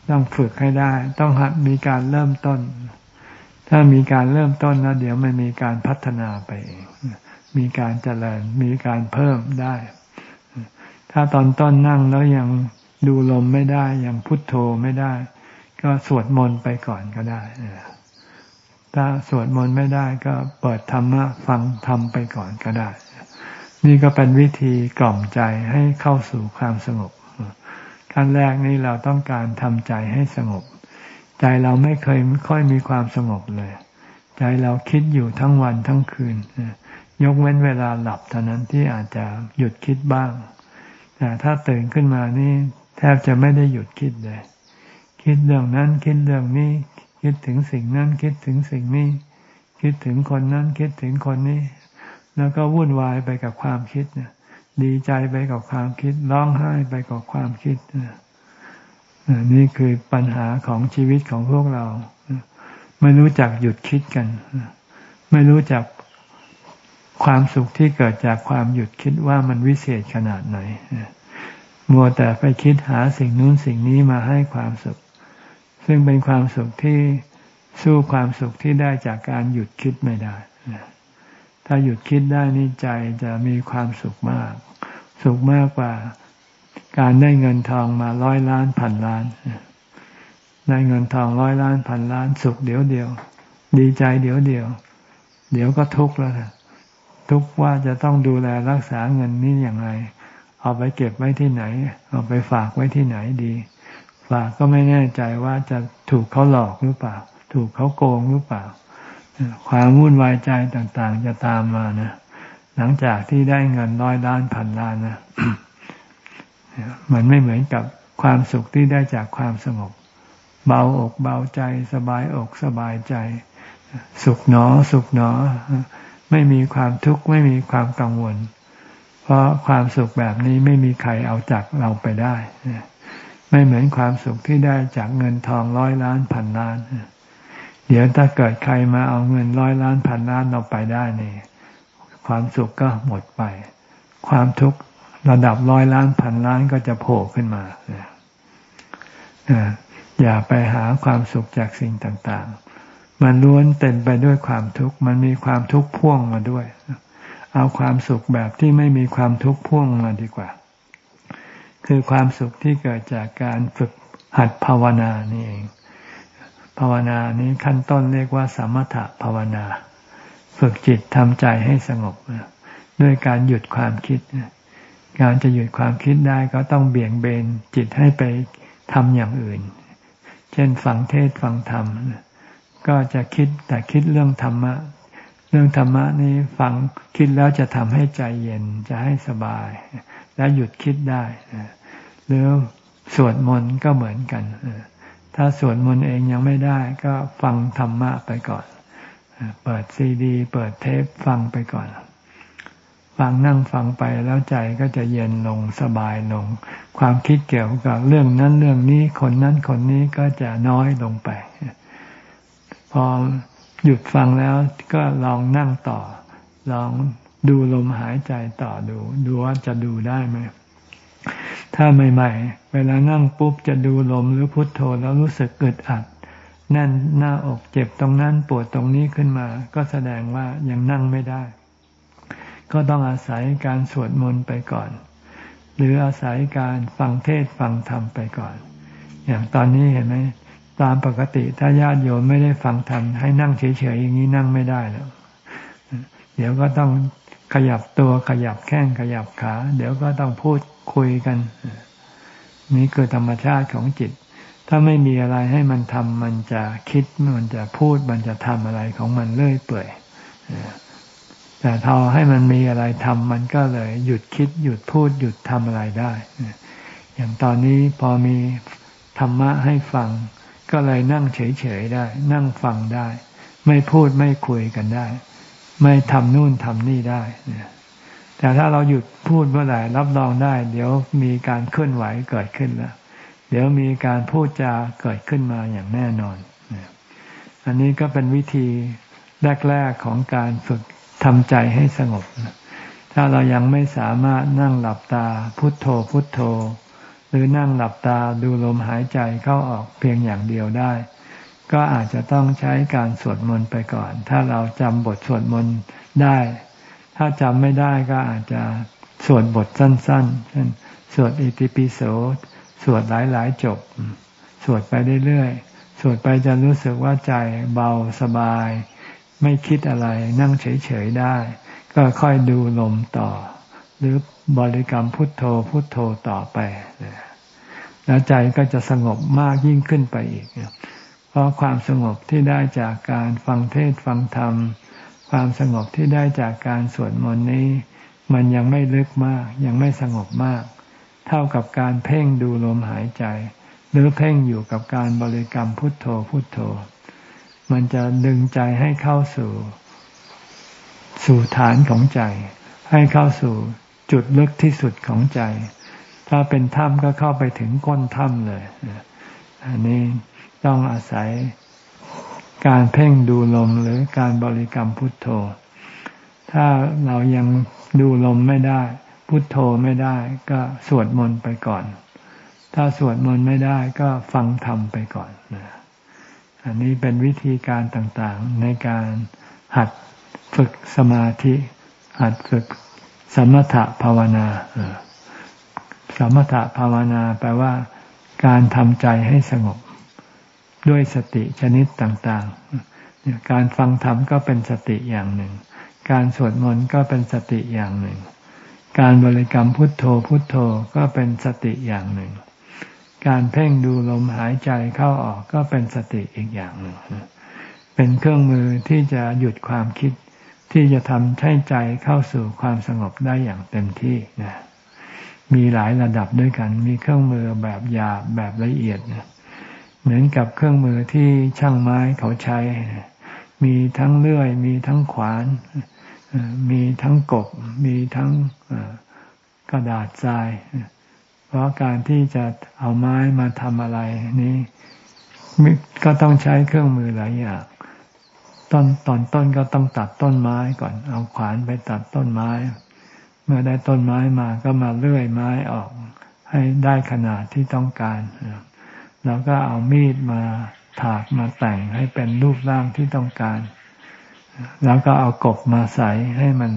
Speaker 1: ต้องฝึกให้ได้ ต้องมีการเริ่มต้น ถ้ามีการเริ่มต้นแล้วเดี๋ยวมันมีการพัฒนาไปเอง มีการเจริญ มีการเพิ่มได้ ถ้าตอนต้นนั่งแล้วยังดูลมไม่ได้ยังพุทโธไม่ได้ ก็สวดมนต์ไปก่อนก็ได้ถ้าสวดมนต์ไม่ได้ก็เปิดธรรมะฟังธรรมไปก่อนก็ได้ นี่ก็เป็นวิธีกล่อมใจให้เข้าสู่ความสงบขั้นแรกนี้เราต้องการทำใจให้สงบ ใจเราไม่เคยค่อยมีความสงบเลย ใจเราคิดอยู่ทั้งวันทั้งคืน ยกเว้นเวลาหลับเท่านั้นที่อาจจะหยุดคิดบ้าง แต่ถ้าตื่นขึ้นมานี่แทบจะไม่ได้หยุดคิดเลย คิดเรื่องนั้นคิดเรื่องนี้ คิดถึงสิ่งนั้นคิดถึงสิ่งนี้ คิดถึงคนนั้นคิดถึงคนนี้ แล้วก็วุ่นวายไปกับความคิดเนี่ยดีใจไปกับความคิดร้องไห้ไปกับความคิดนี่คือปัญหาของชีวิตของพวกเรา ไม่รู้จักหยุดคิดกัน ไม่รู้จัก ความสุขที่เกิดจากความหยุดคิดว่ามันวิเศษขนาดไหนมัวแต่ไปคิดหาสิ่งนู้นสิ่งนี้มาให้ความสุข ซึ่งเป็นความสุขที่สู้ความสุขที่ได้จากการหยุดคิดไม่ได้ถ้าหยุดคิดได้นี่ใจจะมีความสุขมาก สุขมากกว่า การได้เงินทองมาร้อยล้านพันล้านได้เงินทองร้อยล้านพันล้าน สุขเดี๋ยวเดียว ดีใจเดี๋ยวเดียว เดี๋ยวก็ทุกข์แล้ว ทุกว่าจะต้องดูแลรักษาเงินนี้อย่างไร เอาไปเก็บไว้ที่ไหน เอาไปฝากไว้ที่ไหนดี ฝากก็ไม่แน่ใจว่าจะถูกเขาหลอกหรือเปล่า ถูกเขาโกงหรือเปล่า ความวุ่นวายใจต่างๆ จะตามมานะ หลังจากที่ได้เงินร้อยล้านพันล้านนะมันไม่เหมือนกับความสุขที่ได้จากความสงบ เบาอกเบาใจ สบายอกสบายใจ สุขหนอ สุขหนอ ไม่มีความทุกข์ไม่มีความกังวล เพราะความสุขแบบนี้ไม่มีใครเอาจากเราไปได้ไม่เหมือนความสุขที่ได้จากเงินทองร้อยล้านพันล้านเดี๋ยวถ้าเกิดใครมาเอาเงินร้อยล้านพันล้านเราไปได้เนี่ยความสุขก็หมดไป ความทุกข์ระดับร้อยล้านพันล้านก็จะโผล่ขึ้นมาอย่าไปหาความสุขจากสิ่งต่างๆ มันล้วนเต็มไปด้วยความทุกข์ มันมีความทุกข์พ่วงมาด้วย เอาความสุขแบบที่ไม่มีความทุกข์พ่วงมาดีกว่า คือความสุขที่เกิดจากการฝึกหัดภาวนานี่เอง ภาวนานี้ขั้นต้นเรียกว่าสมถะภาวนา ฝึกจิตทำใจให้สงบด้วยการหยุดความคิด การจะหยุดความคิดได้ก็ต้องเบี่ยงเบนจิตให้ไปทำอย่างอื่น เช่น ฟังเทศฟังธรรม ก็จะคิดแต่คิดเรื่องธรรมะ เรื่องธรรมะนี้ฟังคิดแล้วจะทำให้ใจเย็นจะให้สบาย และหยุดคิดได้หรือสวดมนต์ก็เหมือนกันถ้าสวดมนต์เองยังไม่ได้ก็ฟังธรรมะไปก่อน เปิดซีดี เปิดเทปฟังไปก่อน ฟังนั่งฟังไปแล้วใจก็จะเย็นลงสบายลง ความคิดเกี่ยวกับเรื่องนั้นเรื่องนี้คนนั้นคนนี้ก็จะน้อยลงไป พอหยุดฟังแล้วก็ลองนั่งต่อ ลองดูลมหายใจต่อดู ดูว่าจะดูได้ไหมถ้าใหม่ ๆ เวลานั่งปุ๊บจะดูลมหรือพุทโธแล้วรู้สึกอึดอัด แน่นหน้าอกเจ็บตรงนั้นปวดตรงนี้ขึ้นมา ก็แสดงว่ายังนั่งไม่ได้ ก็ต้องอาศัยการสวดมนต์ไปก่อน หรืออาศัยการฟังเทศฟังธรรมไปก่อน อย่างตอนนี้เห็นไหม ตามปกติถ้าญาติโยมไม่ได้ฟังธรรมให้นั่งเฉยๆอย่างนี้นั่งไม่ได้แล้วเดี๋ยวก็ต้องขยับตัวขยับแข้งขยับขา เดี๋ยวก็ต้องพูดคุยกัน นี่คือธรรมชาติของจิต ถ้าไม่มีอะไรให้มันทำมันจะคิดมันจะพูดมันจะทำอะไรของมันเรื่อยเปื่อยแต่พอให้มันมีอะไรทำมันก็เลย หยุดคิดหยุดพูดหยุดทำอะไรได้อย่างตอนนี้พอมีธรรมะให้ฟัง ก็เลยนั่งเฉยๆได้ นั่งฟังได้ ไม่พูดไม่คุยกันได้ ไม่ทำนู่นทำนี่ได้แต่ถ้าเราหยุดพูดเมื่อไหร่รับรองได้ เดี๋ยวมีการเคลื่อนไหวเกิดขึ้นแล้วเดี๋ยวมีการพูดจาเกิดขึ้นมาอย่างแน่นอนอันนี้ก็เป็นวิธีแรกๆของการฝึกทำใจให้สงบ ถ้าเรายังไม่สามารถนั่งหลับตาพุทโธพุทโธ หรือนั่งหลับตาดูลมหายใจเข้าออกเพียงอย่างเดียวได้ ก็อาจจะต้องใช้การสวดมนต์ไปก่อน ถ้าเราจำบทสวดมนต์ได้ ถ้าจำไม่ได้ก็อาจจะสวดบทสั้นๆเช่นสวดอิติปิโสสวดหลายๆจบ สวดไปเรื่อยๆ สวดไปจะรู้สึกว่าใจเบาสบาย ไม่คิดอะไรนั่งเฉยๆได้ ก็ค่อยดูลมต่อ หรือบริกรรมพุทโธพุทโธต่อไปแล้วใจก็จะสงบมากยิ่งขึ้นไปอีก เพราะความสงบที่ได้จากการฟังเทศฟังธรรม ความสงบที่ได้จากการสวดมนต์นี้ มันยังไม่ลึกมาก ยังไม่สงบมาก เท่ากับการเพ่งดูลมหายใจ หรือเพ่งอยู่กับการบริกรรมพุทโธพุทโธ มันจะดึงใจให้เข้าสู่ สู่ฐานของใจ ให้เข้าสู่ จุดลึกที่สุดของใจ ถ้าเป็นถ้ำก็เข้าไปถึงก้นถ้ำเลย อันนี้ต้องอาศัยการเพ่งดูลมหรือการบริกรรมพุทโธ ถ้าเรายังดูลมไม่ได้ พุทโธไม่ได้ ก็สวดมนต์ไปก่อน ถ้าสวดมนต์ไม่ได้ก็ฟังธรรมไปก่อนนะอันนี้เป็นวิธีการต่างๆ ในการหัดฝึกสมาธิ หัดฝึก สมถภาวนาสมถภาวนาแปลว่า การทำใจให้สงบ ด้วยสติชนิดต่างๆ การฟังธรรมก็เป็นสติอย่างหนึ่ง การสวดมนต์ก็เป็นสติอย่างหนึ่ง การบริกรรมพุทโธพุทโธก็เป็นสติอย่างหนึ่ง การเพ่งดูลมหายใจเข้าออกก็เป็นสติอีกอย่างหนึ่งเป็นเครื่องมือที่จะหยุดความคิด ที่จะทำให้ใจเข้าสู่ความสงบได้อย่างเต็มที่นะมีหลายระดับด้วยกัน มีเครื่องมือแบบหยาบแบบละเอียดเหมือนกับเครื่องมือที่ช่างไม้เขาใช้ มีทั้งเลื่อย มีทั้งขวาน มีทั้งกบ มีทั้งกระดาษทราย เพราะการที่จะเอาไม้มาทำอะไรนี้ก็ต้องใช้เครื่องมือหลายอย่าง ต้นตอนต้นก็ต้องตัดต้นไม้ก่อน เอาขวานไปตัดต้นไม้ เมื่อได้ต้นไม้มาก็มาเลื่อยไม้ออก ให้ได้ขนาดที่ต้องการ แล้วก็เอามีดมาถากมาแต่งให้เป็นรูปร่างที่ต้องการ แล้วก็เอากบมาใส่ให้มัน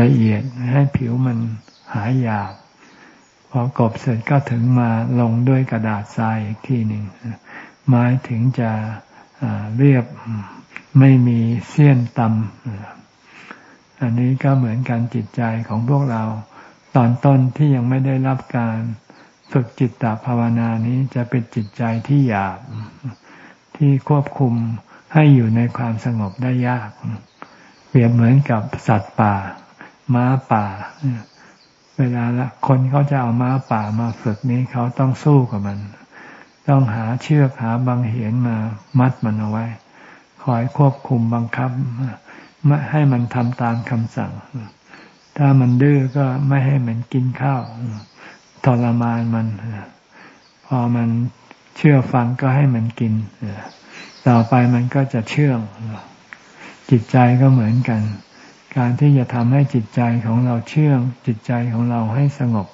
Speaker 1: ละเอียดให้ผิวมันหายหยาบพอกบเสร็จก็ถึงมาลงด้วยกระดาษทรายอีกทีหนึ่งไม้ถึงจะเรียบ ไม่มีเสี้ยนตำอันนี้ก็เหมือนกันจิตใจของพวกเรา ตอนต้นที่ยังไม่ได้รับการฝึกจิตตภาวนานี้จะเป็นจิตใจที่หยาบ ที่ควบคุมให้อยู่ในความสงบได้ยาก เปรียบเหมือนกับสัตว์ป่า ม้าป่า เวลาละคนเขาจะเอาม้าป่ามาฝึกนี้เขาต้องสู้กับมัน ต้องหาเชือกหาบางเหียนมามัดมันเอาไว้ คอยควบคุมบังคับไม่ให้มันทำตามคำสั่ง ถ้ามันดื้อก็ไม่ให้มันกินข้าวทรมานมัน พอมันเชื่อฟังก็ให้มันกินต่อไปมันก็จะเชื่องจิตใจก็เหมือนกัน การที่จะทำให้จิตใจของเราเชื่อง จิตใจของเราให้สงบ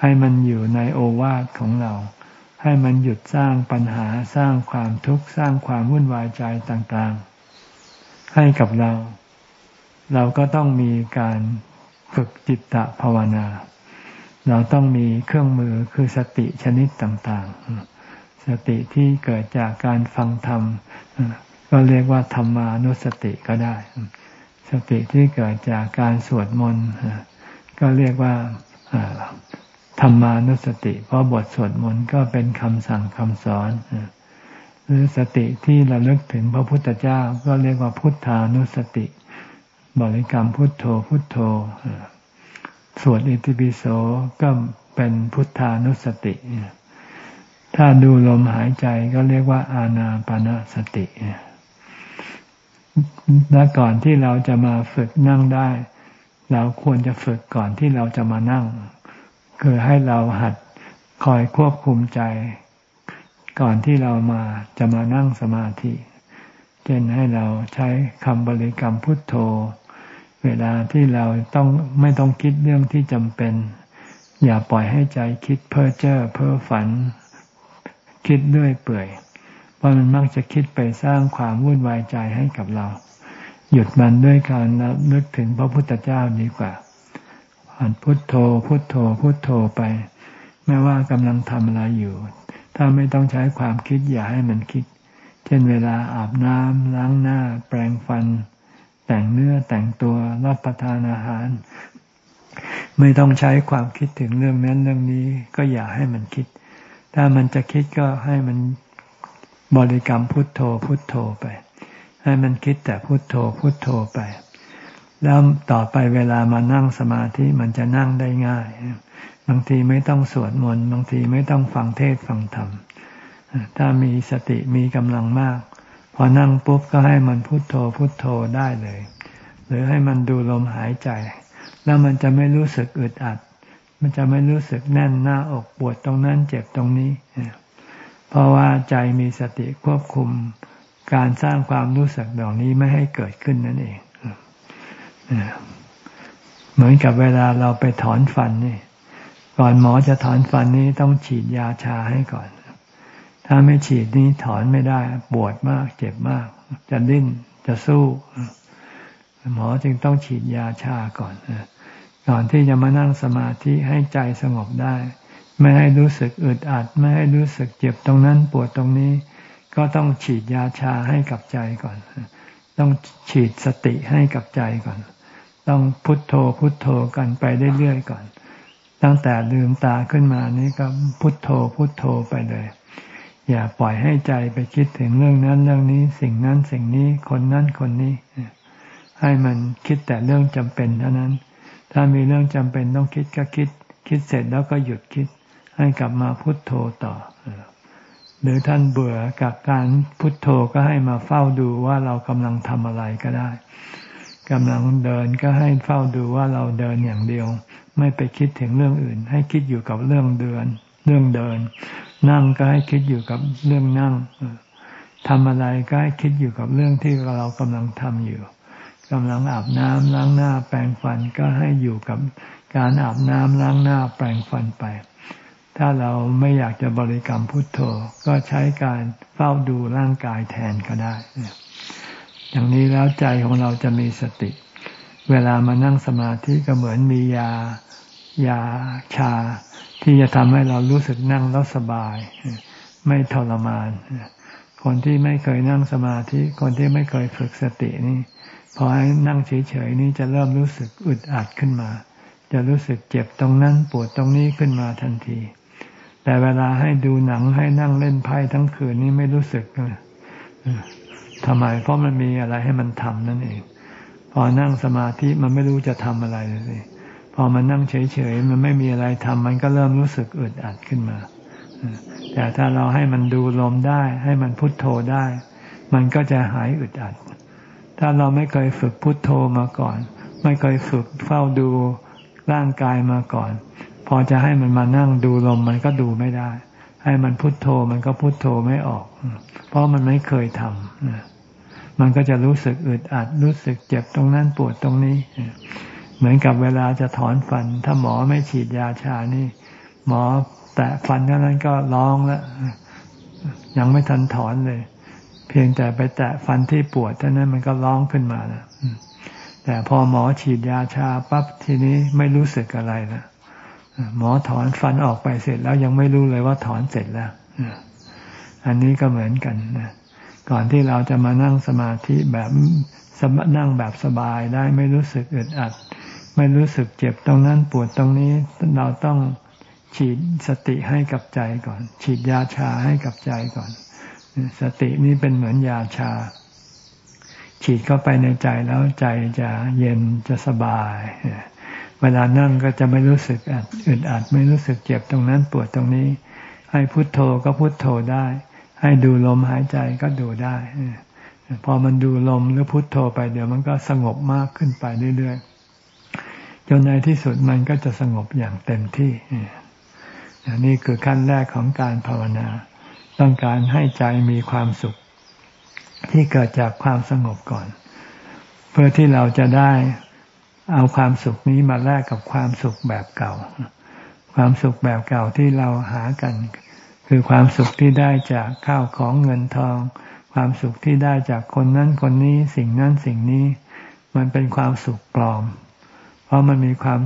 Speaker 1: ให้มันอยู่ในโอวาทของเรา ให้มันหยุดสร้างปัญหาสร้างความทุกข์สร้างความวุ่นวายใจต่างๆ ให้กับเรา เราก็ต้องมีการฝึกจิตตภาวนา เราต้องมีเครื่องมือคือสติชนิดต่างๆ สติที่เกิดจากการฟังธรรมก็เรียกว่าธรรมานุสติก็ได้ สติที่เกิดจากการสวดมนต์ก็เรียกว่า ธรรมานุสติ เพราะบทสวดมนต์ก็เป็นคำสั่งคำสอน หรือสติที่ระลึกถึงพระพุทธเจ้าก็เรียกว่าพุทธานุสติ บริกรรมพุทโธพุทโธสวดอิติปิโสก็เป็นพุทธานุสติ ถ้าดูลมหายใจก็เรียกว่าอาณาปณะสติและก่อนที่เราจะมาฝึกนั่งได้ เราควรจะฝึกก่อนที่เราจะมานั่ง คือให้เราหัดคอยควบคุมใจ ก่อนที่เรามาจะมานั่งสมาธิเช่นให้เราใช้คำบริกรรมพุทโธ เวลาที่เราต้องไม่ต้องคิดเรื่องที่จำเป็น อย่าปล่อยให้ใจคิดเพ้อเจ้อเพ้อฝัน คิดด้วยเปื่อยเพราะมันมักจะคิดไปสร้างความวุ่นวายใจให้กับเรา หยุดมันด้วยการนึกถึงพระพุทธเจ้าดีกว่า หัดพุทโธ พุทโธ พุทโธไป ไม่ว่ากำลังทำอะไรอยู่ ถ้าไม่ต้องใช้ความคิดอย่าให้มันคิด เช่นเวลาอาบน้ำล้างหน้า แปรงฟัน แต่งเนื้อแต่งตัวรับประทานอาหาร ไม่ต้องใช้ความคิดถึงเรื่องนั้นเรื่องนี้ ก็อย่าให้มันคิด ถ้ามันจะคิดก็ให้มันบริกรรมพุทโธพุทโธไป ให้มันคิดแต่พุทโธพุทโธไป แล้วต่อไปเวลามานั่งสมาธิมันจะนั่งได้ง่าย บางทีไม่ต้องสวดมนต์บางทีไม่ต้องฟังเทศฟังธรรมถ้ามีสติมีกำลังมาก พอนั่งปุ๊บก็ให้มันพุโทโธพุโทโธได้เลย หรือให้มันดูลมหายใจ แล้วมันจะไม่รู้สึกอึดอัด มันจะไม่รู้สึกแน่นหน้าอกปวดตรงนั้นเจ็บตรงนี้เพราะว่าใจมีสติควบคุมการสร้างความรู้สึกเหล่านี้ไม่ให้เกิดขึ้นนั่นเอง เหมือนกับเวลาเราไปถอนฟันนี่ ก่อนหมอจะถอนฟันนี้ต้องฉีดยาชาให้ก่อน ถ้าไม่ฉีดนี้ถอนไม่ได้ ปวดมาก เจ็บมาก จะดิ้นจะสู้ หมอจึงต้องฉีดยาชาก่อนก่อนที่จะมานั่งสมาธิให้ใจสงบได้ ไม่ให้รู้สึกอึดอัด ไม่ให้รู้สึกเจ็บตรงนั้นปวดตรงนี้ ก็ต้องฉีดยาชาให้กับใจก่อน ต้องฉีดสติให้กับใจก่อน ต้องพุทโธพุทโธกันไปเรื่อยๆก่อน ตั้งแต่ลืมตาขึ้นมานี้ก็พุทโธพุทโธไปเลย อย่าปล่อยให้ใจไปคิดถึงเรื่องนั้นเรื่องนี้ สิ่งนั้นสิ่งนี้คนนั้นคนนี้ ให้มันคิดแต่เรื่องจำเป็นเท่านั้น ถ้ามีเรื่องจำเป็นต้องคิดก็คิด คิดเสร็จแล้วก็หยุดคิด ให้กลับมาพุทโธต่อ หรือท่านเบื่อกับการพุทโธก็ให้มาเฝ้าดูว่าเรากำลังทำอะไรก็ได้กำลังเดินก็ให้เฝ้าดูว่าเราเดินอย่างเดียว ไม่ไปคิดถึงเรื่องอื่น ให้คิดอยู่กับเรื่องเดิน เรื่องเดิน นั่งก็ให้คิดอยู่กับเรื่องนั่งทำอะไรก็ให้คิดอยู่กับเรื่องที่เรากำลังทำอยู่กำลังอาบน้ำล้างหน้าแปรงฟันก็ให้อยู่กับการอาบน้ำล้างหน้าแปรงฟันไป ถ้าเราไม่อยากจะบริกรรมพุทโธ ก็ใช้การเฝ้าดูร่างกายแทนก็ได้ อย่างนี้แล้วใจของเราจะมีสติ เวลามานั่งสมาธิก็เหมือนมียายาชา ที่จะทำให้เรารู้สึกนั่งแล้วสบาย ไม่ทรมาน คนที่ไม่เคยนั่งสมาธิ คนที่ไม่เคยฝึกสตินี่พอให้นั่งเฉยๆนี่จะเริ่มรู้สึกอึดอัดขึ้นมา จะรู้สึกเจ็บตรงนั้นปวดตรงนี้ขึ้นมาทันที แต่เวลาให้ดูหนังให้นั่งเล่นไพ่ทั้งคืนนี่ไม่รู้สึกเลยทำไม เพราะมันมีอะไรให้มันทำนั่นเอง พอนั่งสมาธิมันไม่รู้จะทำอะไรเลยพอมันนั่งเฉยๆมันไม่มีอะไรทำมันก็เริ่มรู้สึกอึดอัดขึ้นมาแต่ถ้าเราให้มันดูลมได้ ให้มันพุทโธได้ มันก็จะหายอึดอัด ถ้าเราไม่เคยฝึกพุทโธมาก่อน ไม่เคยฝึกเฝ้าดูร่างกายมาก่อน อจะให้มันมานั่งดูลมมันก็ดูไม่ได้ ให้มันพุทโธมันก็พุทโธไม่ออก เพราะมันไม่เคยทำมันก็จะรู้สึกอึดอัด รู้สึกเจ็บตรงนั้นปวดตรงนี้ เหมือนกับเวลาจะถอนฟัน ถ้าหมอไม่ฉีดยาชานี่ หมอแตะฟันเท่านั้นก็ร้องแล้วยังไม่ทันถอนเลย เพียงแต่ไปแตะฟันที่ปวดเท่านั้นมันก็ร้องขึ้นมาแล้วแต่พอหมอฉีดยาชาปั๊บทีนี้ไม่รู้สึกอะไรนะ หมอถอนฟันออกไปเสร็จแล้วยังไม่รู้เลยว่าถอนเสร็จแล้วอันนี้ก็เหมือนกันนะก่อนที่เราจะมานั่งสมาธิแบบนั่งแบบสบายได้ไม่รู้สึกอึดอัด ไม่รู้สึกเจ็บตรงนั้นปวดตรงนี้เราต้องฉีดสติให้กับใจก่อน ฉีดยาชาให้กับใจก่อน สตินี้เป็นเหมือนยาชา ฉีดเข้าไปในใจแล้วใจจะเย็นจะสบาย เวลานั่งก็จะไม่รู้สึกอึดอัดไม่รู้สึกเจ็บตรงนั้นปวดตรงนี้ ให้พุโทโธก็พุโทโธได้ ให้ดูลมหายใจก็ดูได้พอมันดูลมหรือพุทโธไปเดี๋ยวมันก็สงบมากขึ้นไปเรื่อยๆจนในที่สุดมันก็จะสงบอย่างเต็มที่นี่คือขั้นแรกของการภาวนา ต้องการให้ใจมีความสุข ที่เกิดจากความสงบก่อน เพื่อที่เราจะได้ เอาความสุขนี้มาแลกกับความสุขแบบเก่า ความสุขแบบเก่าที่เราหากัน คือความสุขที่ได้จากข้าวของเงินทอง ความสุขที่ได้จากคนนั้นคนนี้ สิ่งนั้นสิ่งนี้ มันเป็นความสุขปลอม เพราะมันมีความ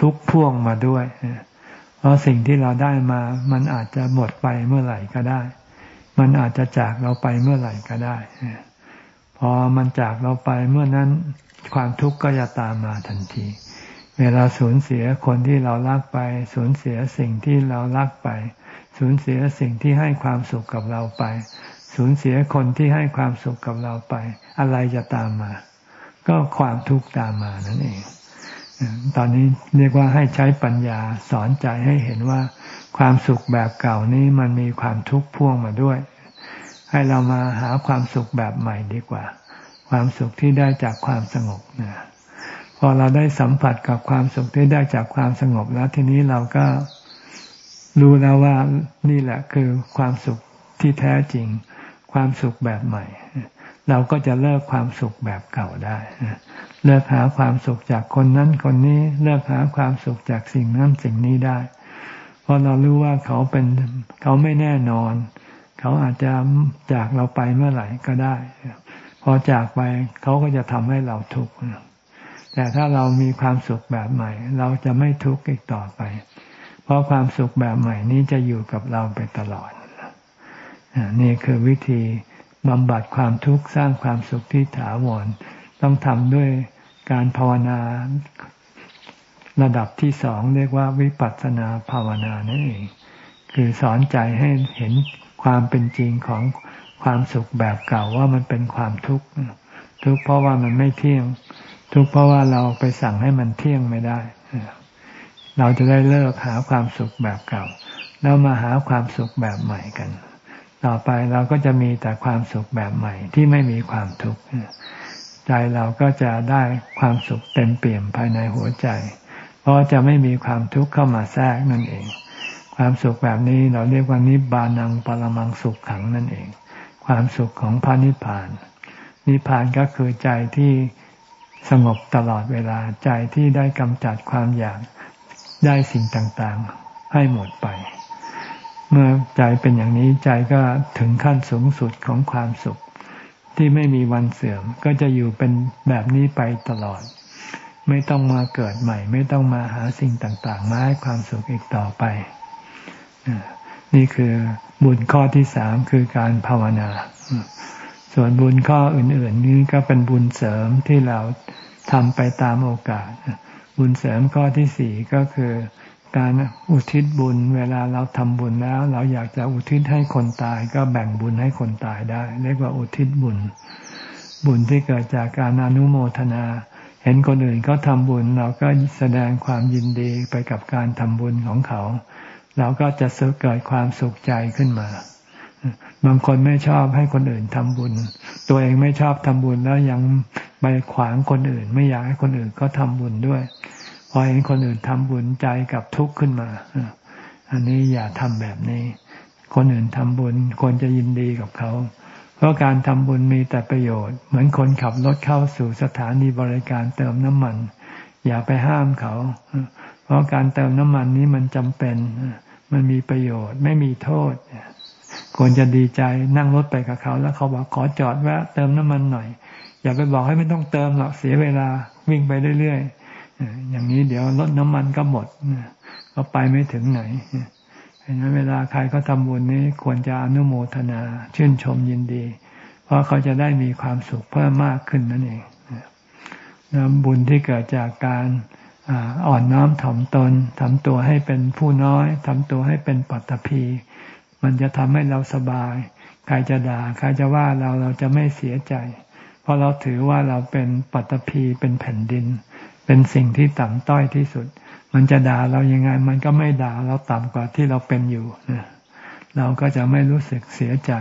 Speaker 1: ทุกข์พ่วงมาด้วย เพราะสิ่งที่เราได้มา มันอาจจะหมดไปเมื่อไหร่ก็ได้ มันอาจจะจากเราไปเมื่อไหร่ก็ได้ อมันจากเราไปเมื่อนั้นความทุกข์ก็จะตามมาทันที เวลาสูญเสียคนที่เรารักไป สูญเสียสิ่งที่เรารักไป สูญเสียสิ่งที่ให้ความสุขกับเราไป สูญเสียคนที่ให้ความสุขกับเราไป อะไรจะตามมา ก็ความทุกข์ตามมานั่นเอง ตอนนี้เรียกว่าให้ใช้ปัญญาสอนใจให้เห็นว่า ความสุขแบบเก่านี้มันมีความทุกข์พ่วงมาด้วย ให้เรามาหาความสุขแบบใหม่ดีกว่า ความสุขที่ได้จากความสงบนะพอเราได้สัมผัสกับความสุขที่ได้จากความสงบแล้วทีนี้เราก็รู้แล้วว่านี่แหละคือความสุขที่แท้จริง ความสุขแบบใหม่ เราก็จะเลิกความสุขแบบเก่าได้เลิกหาความสุขจากคนนั้นคนนี้เลิกหาความสุขจากสิ่งนั้นสิ่งนี้ได้ เพราะเรารู้ว่าเขาเป็นเขาไม่แน่นอน เขาอาจจะจากเราไปเมื่อไหร่ก็ได้พอจากไปเขาก็จะทำให้เราทุกข์แต่ถ้าเรามีความสุขแบบใหม่ เราจะไม่ทุกข์อีกต่อไป เพราะความสุขแบบใหม่นี้จะอยู่กับเราไปตลอดนี่คือวิธีบำบัดความทุกข์สร้างความสุขที่ถาวรต้องทำด้วยการภาวนาระดับที่สองเรียกว่าวิปัสสนาภาวนานั่นเอง คือสอนใจให้เห็น ความเป็นจริงของความสุขแบบเก่าว่ามันเป็นความทุกข์ทุกข์เพราะว่ามันไม่เที่ยง ทุกข์เพราะว่าเราไปสั่งให้มันเที่ยงไม่ได้เราจะได้เลิกหาความสุขแบบเก่า แล้วมาหาความสุขแบบใหม่กัน ต่อไปเราก็จะมีแต่ความสุขแบบใหม่ที่ไม่มีความทุกข์ใจเราก็จะได้ความสุขเต็มเปี่ยมภายในหัวใจ เพราะจะไม่มีความทุกข์เข้ามาแทรกนั่นเอง ความสุขแบบนี้เราเรียกว่านิบานังปรมังสุขขังนั่นเอง ความสุขของพระนิพพาน นิพพานก็คือใจที่สงบตลอดเวลาใจที่ได้กำจัดความอยากได้สิ่งต่างๆ ให้หมดไป เมื่อใจเป็นอย่างนี้ใจก็ถึงขั้นสูงสุดของความสุข ที่ไม่มีวันเสื่อมก็จะอยู่เป็นแบบนี้ไปตลอด ไม่ต้องมาเกิดใหม่ ไม่ต้องมาหาสิ่งต่างๆ มาให้ความสุขอีกต่อไป นี่คือบุญข้อที่สามคือการภาวนา ส่วนบุญข้ออื่น ๆ นี้ก็เป็นบุญเสริมที่เราทำไปตามโอกาส บุญเสริมข้อที่สี่ก็คือการอุทิศบุญ เวลาเราทำบุญแล้ว เราอยากจะอุทิศให้คนตาย ก็แบ่งบุญให้คนตายได้ เรียกว่าอุทิศบุญ บุญที่เกิดจากการอนุโมทนา เห็นคนอื่นเขาทำบุญ เราก็แสดงความยินดีไปกับการทำบุญของเขา เราก็จะเกิดความสุขใจขึ้นมา บางคนไม่ชอบให้คนอื่นทำบุญ ตัวเองไม่ชอบทำบุญแล้วยังไปขวางคนอื่น ไม่อยากให้คนอื่นก็ทำบุญด้วย พอเห็นคนอื่นทำบุญใจกับทุกข์ขึ้นมา อันนี้อย่าทำแบบนี้ คนอื่นทำบุญควรจะยินดีกับเขา เพราะการทำบุญมีแต่ประโยชน์ เหมือนคนขับรถเข้าสู่สถานีบริการเติมน้ำมัน อย่าไปห้ามเขา เพราะการเติมน้ำมันนี้มันจำเป็น มันมีประโยชน์ไม่มีโทษควรจะดีใจนั่งรถไปกับเขา แล้วเขาบอกขอจอดแวะเติมน้ำมันหน่อย อย่าไปบอกให้ไม่ต้องเติมหรอกเสียเวลาวิ่งไปเรื่อยๆอย่างนี้เดี๋ยวรถน้ำมันก็หมดก็ไปไม่ถึงไหนเห็นไหมเวลาใครเขาทาบุญนี้ควรจะอนุโมทนา ชื่นชมยินดี เพราะเขาจะได้มีความสุขเพิ่มมากขึ้นนั่นเองบุญที่เกิดจากการ อ่อนน้อมถ่อมตนทำตัวให้เป็นผู้น้อยทำตัวให้เป็นปัตตภีมันจะทำให้เราสบาย ใครจะด่า ใครจะว่าเราเราจะไม่เสียใจ เพราะเราถือว่าเราเป็นปัตตภีเป็นแผ่นดิน เป็นสิ่งที่ต่ำต้อยที่สุด มันจะด่าเรายังไง มันก็ไม่ด่าเราต่ำกว่าที่เราเป็นอยู่เราก็จะไม่รู้สึกเสียใจ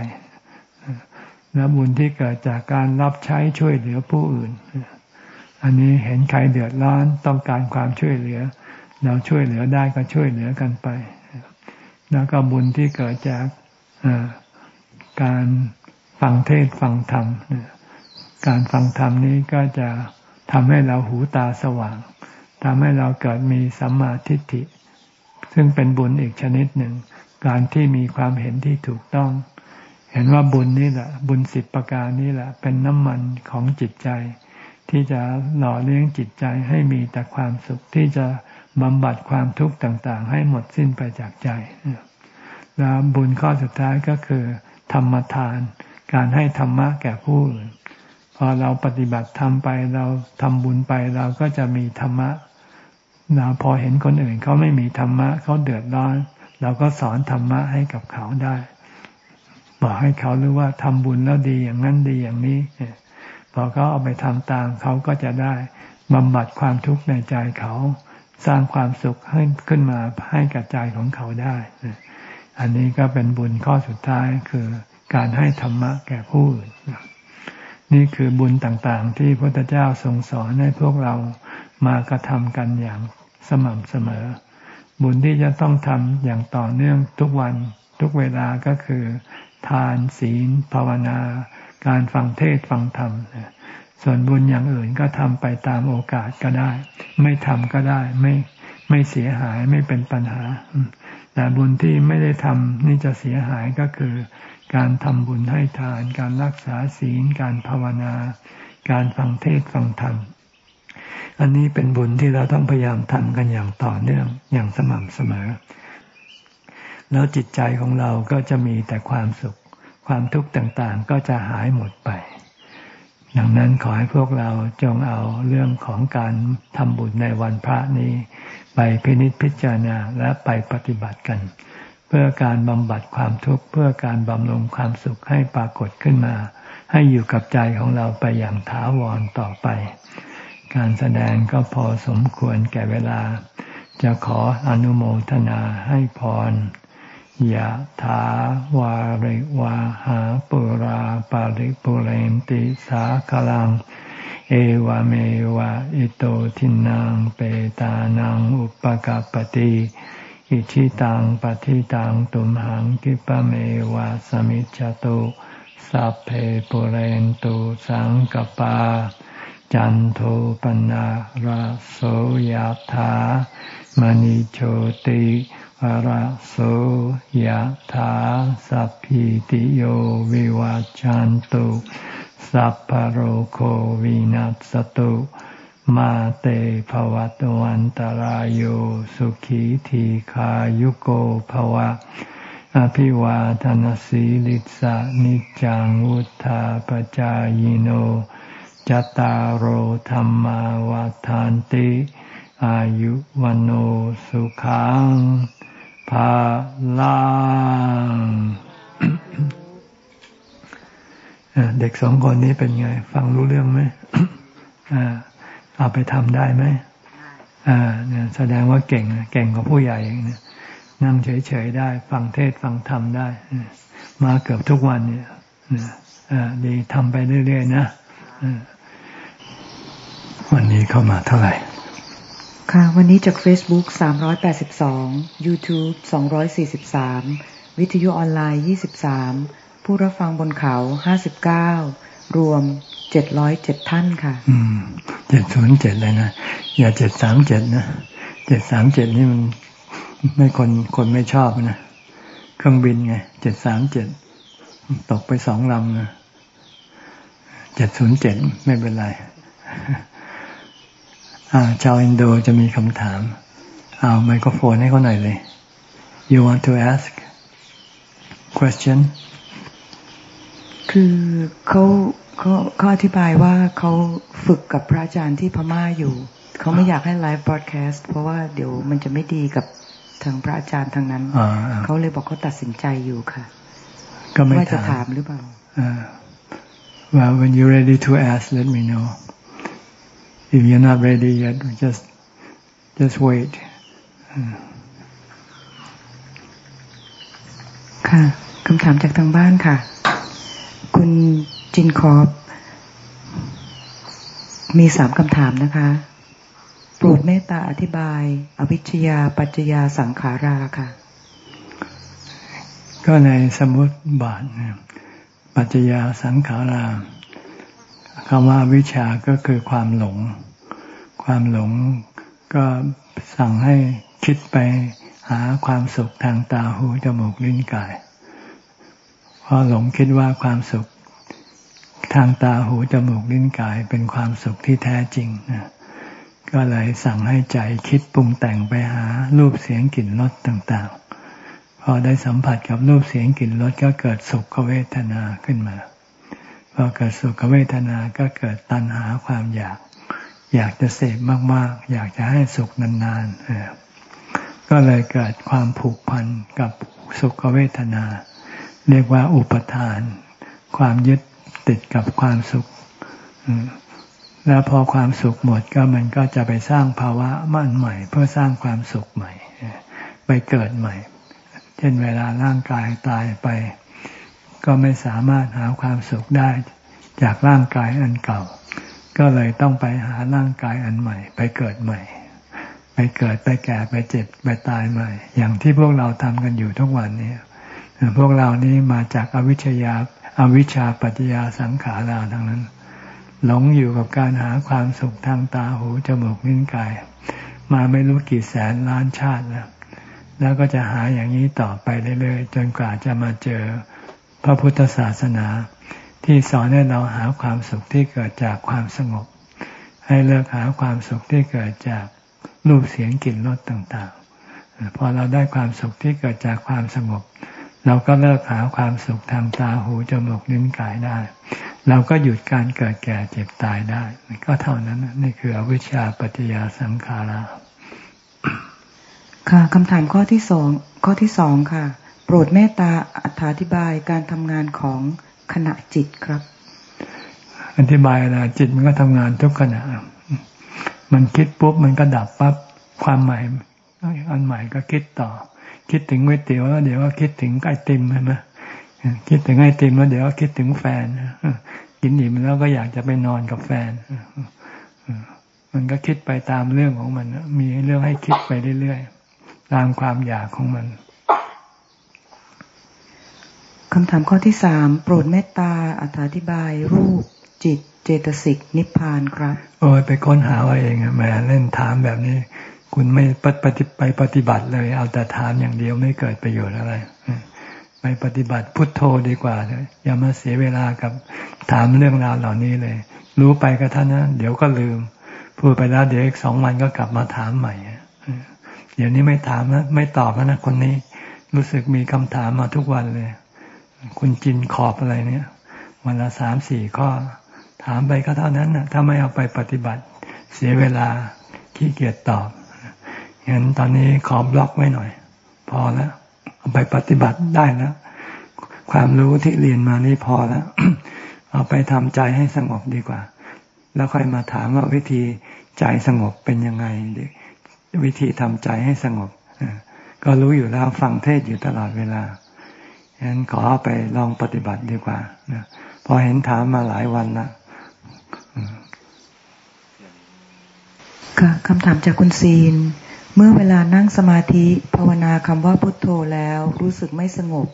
Speaker 1: และบุญที่เกิดจากการรับใช้ช่วยเหลือผู้อื่น อันนี้เห็นใครเดือดร้อนต้องการความช่วยเหลือ เราช่วยเหลือได้ก็ช่วยเหลือกันไป แล้วก็บุญที่เกิดจากการฟังเทศฟังธรรมการฟังธรรมนี้ก็จะทำให้เราหูตาสว่างทำให้เราเกิดมีสัมมาทิฏฐิ ซึ่งเป็นบุญอีกชนิดหนึ่ง การที่มีความเห็นที่ถูกต้อง เห็นว่าบุญนี่แหละ บุญสิบประการนี่แหละ เป็นน้ำมันของจิตใจ ที่จะหล่อเลี้ยงจิตใจให้มีแต่ความสุขที่จะบำบัดความทุกข์ต่างๆ ให้หมดสิ้นไปจากใจแล้วบุญข้อสุดท้ายก็คือ ธรรมทาน การให้ธรรมะแก่ผู้อื่นพอเราปฏิบัติทำไปเราทำบุญไปเราก็จะมีธรรมะเราพอเห็นคนอื่นเขาไม่มีธรรมะเขาเดือดร้อน เราก็สอนธรรมะให้กับเขาได้ บอกให้เขารู้ว่าทำบุญแล้วดีอย่างนั้นดีอย่างนี้ พอเขาเอาไปทำตามเขาก็จะได้บำบัดความทุกข์ในใจเขา สร้างความสุขให้ขึ้นมาให้กับใจของเขาได้ อันนี้ก็เป็นบุญข้อสุดท้ายคือการให้ธรรมะแก่ผู้อื่นนี่คือบุญต่างๆ ที่พระพุทธเจ้าทรงสอนให้พวกเรามากระทำกันอย่างสม่ำเสมอ บุญที่จะต้องทำอย่างต่อเนื่องทุกวันทุกเวลาก็คือ ทานศีล ภาวนา การฟังเทศฟังธรรมส่วนบุญอย่างอื่นก็ทำไปตามโอกาสก็ได้ ไม่ทำก็ได้ไม่ไม่เสียหายไม่เป็นปัญหา แต่บุญที่ไม่ได้ทำนี่จะเสียหายก็คือ การทำบุญให้ทาน การรักษาศีล การภาวนา การฟังเทศฟังธรรมอันนี้เป็นบุญที่เราต้องพยายามทำกันอย่างต่อเนื่องอย่างสม่ำเสมอ แล้วจิตใจของเราก็จะมีแต่ความสุข ความทุกข์ต่างๆ ก็จะหายหมดไป ดังนั้นขอให้พวกเราจงเอาเรื่องของการทำบุญในวันพระนี้ ไปพินิจพิจารณาและไปปฏิบัติกัน เพื่อการบำบัดความทุกข์เพื่อการบำรุงความสุขให้ปรากฏขึ้นมา ให้อยู่กับใจของเราไปอย่างถาวรต่อไป การแสดงก็พอสมควรแก่เวลา จะขออนุโมทนาให้พร ยะถาวาริวาหาปุราปาริปุเรนติสาคลัง เอวเมวะอิโตทินังเปตานังอุปกาปติอิชิตังปฏิตังตุมหังกิปะเมวะสมิจจตุสัพเพปุเรนตุสังกปา จันโทปนะราโสยธามณิโชติ ระโสยธาสัพพิติโยวิวัจจันตุสัพพโรโควินัสตุมาเตภวัตวันตารโยสุขีทีขายุโกภวะ อภิวาทนสีลิสานิจังวุธาปจายโนจตารโหธรรมาวาทานติ อายุวันโอสุขัง ภาลังเด็กสองคนนี้เป็นไง ฟังรู้เรื่องไหมอ่าเอาไปทำได้ไหมอ่าเนี่ยแสดงว่าเก่งเก่งกว่าผู้ใหญ่เนี่ยนั่งเฉยๆได้ ฟังเทศฟังธรรมได้ มาเกือบทุกวันเนี่ยอ่าดีทำไปเรื่อยๆนะวันนี้เข้ามาเท่าไหร่
Speaker 2: ค่ะวันนี้จาก Facebook 382 YouTube 243 วิทยุออนไลน์ 23 ผู้รับฟังบนเขา 59 รวมเจ็ดร้อยเจ็ดท่านค่ะ
Speaker 1: อืมเจ็ดศูนย์เจ็ดเลยนะ อย่าเจ็ดสามเจ็ดนะเจ็ดสามเจ็ดนี่มันไม่คนคนไม่ชอบนะเครื่องบินไงเจ็ดสามเจ็ดตกไปสองลำนะเจ็ดศูนย์เจ็ดไม่เป็นไร อ่าชาวอินโดจะมีคำถาม เอาไมโครโฟนให้เขาหน่อยเลย you want to ask question
Speaker 2: คือเขาเขาเขาอธิบายว่าเขาฝึกกับพระอาจารย์ที่พม่าอยู่ เขาไม่อยากให้ไลฟ์บอดแคสต์เพราะว่าเดี๋ยวมันจะไม่ดีกับทางพระอาจารย์ทางนั้น เขาเลยบอกเขาตัดสินใจอยู่ค่ะ
Speaker 1: ก็ไม่
Speaker 2: ว่าจะถามหรือเปล่า
Speaker 1: Well, when you're ready to ask, let me know. If you're not ready yet, just just wait.
Speaker 2: ค่ะคำถามจากทางบ้านค่ะ คุณจินคอปมีสามคำถามนะคะโปรดเมตตาอธิบาย อวิชยาปัจจยาสังขาราค่ะ
Speaker 1: ก็ในสมุติบาทปัจจยาสังขารา คำว่าวิชาก็คือความหลง ความหลงก็สั่งให้คิดไปหาความสุขทางตาหูจมูกลิ้นกายพอหลงคิดว่าความสุขทางตาหูจมูกลิ้นกายเป็นความสุขที่แท้จริงนะก็เลยสั่งให้ใจคิดปรุงแต่งไปหารูปเสียงกลิ่นรสต่างๆ พอได้สัมผัสกับรูปเสียงกลิ่นรสก็เกิดสุขเวทนาขึ้นมา พอเกิดสุขเวทนาก็เกิดตัณหาความอยาก อยากจะเสพมาก ๆ อยากจะให้สุขนานๆก็เลยเกิดความผูกพันกับสุขเวทนา เรียกว่าอุปทาน ความยึดติดกับความสุขแล้วพอความสุขหมดก็มันก็จะไปสร้างภาวะมั่นใหม่ เพื่อสร้างความสุขใหม่ ไปเกิดใหม่ เช่นเวลาร่างกายตายไป ก็ไม่สามารถหาความสุขได้จากร่างกายอันเก่า ก็เลยต้องไปหาร่างกายอันใหม่ ไปเกิดใหม่ ไปเกิดไปแก่ไปเจ็บไปตายใหม่ อย่างที่พวกเราทำกันอยู่ทุกวันนี้พวกเรานี้มาจากอวิชยาอวิชชาปัจจยาสังขาราทั้งนั้น หลงอยู่กับการหาความสุขทางตาหูจมูกนิ้วกาย มาไม่รู้กี่แสนล้านชาติแล้วแล้วก็จะหาอย่างนี้ต่อไปเรื่อยๆจนกว่าจะมาเจอ พระพุทธศาสนา ที่สอนให้เราหาความสุขที่เกิดจากความสงบ ให้เลิกหาความสุขที่เกิดจากรูปเสียงกลิ่นรสต่างๆ พอเราได้ความสุขที่เกิดจากความสงบ เราก็เลิกหาความสุขทางตาหูจมูกลิ้นกายได้ เราก็หยุดการเกิดแก่เจ็บตายได้ ก็เท่านั้นนี่คืออวิชชาปัจจยาสังขารา
Speaker 2: ค่ะคำถามข้อที่สองข้อที่สองค่ะ รดเมตตาอธิบายการทำงานของขณะจิตครับ
Speaker 1: อธิบายอะไรจิตมันก็ทำงานทุกขณะ มันคิดปุ๊บมันก็ดับปั๊บความใหม่ อันใหม่ก็คิดต่อ คิดถึงก๋วยเตี๋ยวแล้วเดี๋ยวก็คิดถึงไอติมใช่ไหมคิดถึงไอติมแล้วเดี๋ยวก็คิดถึงแฟนกินอิ่มแล้วก็อยากจะไปนอนกับแฟนมันก็คิดไปตามเรื่องของมันมีเรื่องให้คิดไปเรื่อยๆตามความอยากของมัน
Speaker 2: คำถามข้อที่สามโปรดเมตตาอธิบายรูปจิตเจตสิกนิพพานครับ
Speaker 1: โอ้ยไปค้นหาว่าเองอะแหมเล่นถามแบบนี้ คุณไม่ปฏิไปปฏิบัติเลย เอาแต่ถามอย่างเดียวไม่เกิดประโยชน์อะไรไปปฏิบัติพุทโธดีกว่าอย่ามาเสียเวลากับถามเรื่องราวเหล่านี้เลย รู้ไปก็ท่านนะเดี๋ยวก็ลืม พูดไปแล้วเดี๋ยวอีกสองวันก็กลับมาถามใหม่เดี๋ยวนี้ไม่ถามนะไม่ตอบแล้วนะคนนี้ รู้สึกมีคำถามมาทุกวันเลย คุณจินขอบอะไรเนี่ย วันละสามสี่ข้อ ถามไปก็เท่านั้นนะถ้าไม่เอาไปปฏิบัติ เสียเวลาขี้เกียจตอบงั้นตอนนี้ขอบล็อกไว้หน่อย พอแล้วเอาไปปฏิบัติได้แล้วความรู้ที่เรียนมานี่พอแล้ว เอาไปทำใจให้สงบดีกว่า แล้วค่อยมาถามว่าวิธีใจสงบเป็นยังไงวิธีทำใจให้สงบก็รู้อยู่แล้วฟังเทศอยู่ตลอดเวลา ฉะนั้นขอไปลองปฏิบัติดีกว่าพอเห็นถามมาหลายวันละ
Speaker 2: ค่ะคำถามจากคุณซีน เมื่อเวลานั่งสมาธิ ภาวนาคำว่าพุทโธแล้วรู้สึกไม่สงบ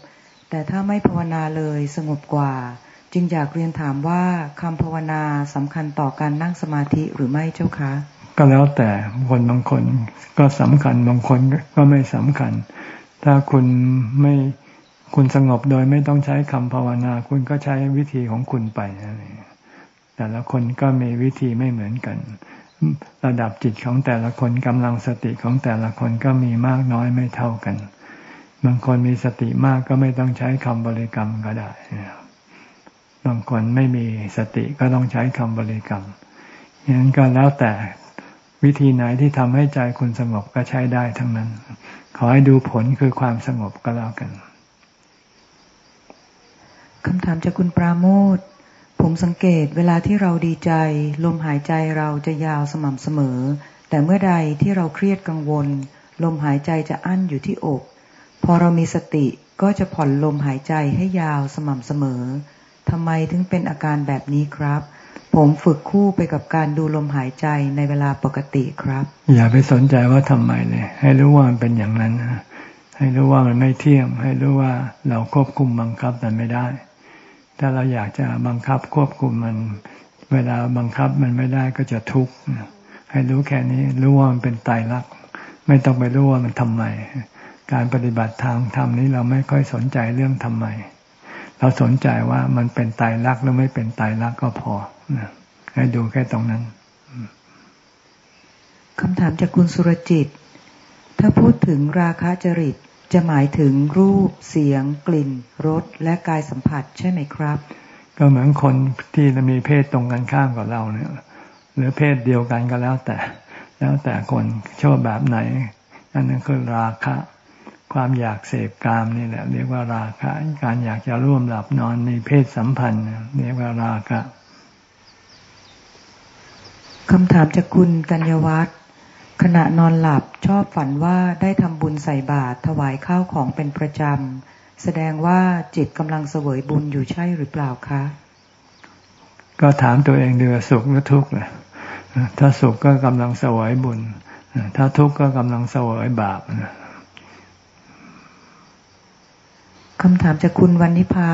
Speaker 2: แต่ถ้าไม่ภาวนาเลยสงบกว่า จึงอยากเรียนถามว่าคำภาวนาสำคัญต่อการนั่งสมาธิหรือไม่เจ้าคะ
Speaker 1: ก็แล้วแต่คนบางคนก็สำคัญบางคนก็ไม่สำคัญ ถ้าคุณไม่ คุณสงบโดยไม่ต้องใช้คำภาวนา คุณก็ใช้วิธีของคุณไปแต่ละคนก็มีวิธีไม่เหมือนกัน ระดับจิตของแต่ละคนกำลังสติของแต่ละคนก็มีมากน้อยไม่เท่ากัน บางคนมีสติมากก็ไม่ต้องใช้คำบริกรรมก็ได้บางคนไม่มีสติก็ต้องใช้คำบริกรรมอย่างนั้นก็แล้วแต่วิธีไหนที่ทำให้ใจคุณสงบก็ใช้ได้ทั้งนั้น ขอให้ดูผลคือความสงบก็แล้วกัน
Speaker 2: คำถามจากคุณปราโมทผมสังเกตเวลาที่เราดีใจ ลมหายใจเราจะยาวสม่ำเสมอ แต่เมื่อใดที่เราเครียดกังวล ลมหายใจจะอั้นอยู่ที่อก พอเรามีสติก็จะผ่อนลมหายใจให้ยาวสม่ำเสมอทำไมถึงเป็นอาการแบบนี้ครับ ผมฝึกคู่ไปกับการดูลมหายใจในเวลาปกติครับ
Speaker 1: อย่าไปสนใจว่าทำไมเลย ให้รู้ว่ามันเป็นอย่างนั้นให้รู้ว่ามันไม่เที่ยง ให้รู้ว่าเราควบคุมบังคับมันไม่ได้ ถ้าเราอยากจะบังคับควบคุมมัน เวลาบังคับมันไม่ได้ก็จะทุกข์ให้รู้แค่นี้รู้ว่ามันเป็นตายรัก ไม่ต้องไปรู้ว่ามันทำไม การปฏิบัติทางธรรมนี้เราไม่ค่อยสนใจเรื่องทำไม เราสนใจว่ามันเป็นตายรักหรือไม่เป็นตายรักก็พอให้ดูแค่ตรงนั้น
Speaker 2: คำถามจากคุณสุรจิต ถ้าพูดถึงราคะจริต จะหมายถึงรูปเสียง กลิ่นรสและกายสัมผัสใช่ไหมครับ
Speaker 1: ก็เหมือนคนที่มีเพศตรงกันข้ามกับเราเนี่ยหรือเพศเดียวกันก็แล้วแต่ แล้วแต่คนชอบแบบไหนอันนั้นคือราคะ ความอยากเสพกามนี่แหละ เรียกว่าราคะ การอยากจะร่วมหลับนอนในเพศสัมพันธ์ เรียกว่าราคะ
Speaker 2: คำถามจากคุณกัญญวัฒน์ ขณะนอนหลับชอบฝันว่าได้ทำบุญใส่บาตรถวายข้าวของเป็นประจำ แสดงว่าจิตกำลังเสวยบุญอยู่ใช่หรือเปล่าคะ
Speaker 1: ก็ถามตัวเองดูสุขหรือทุกข์เลยถ้าสุขก็กำลังเสวยบุญ ถ้าทุกข์ก็กำลังเสวยบาป
Speaker 2: คำถามจากคุณวันนิพา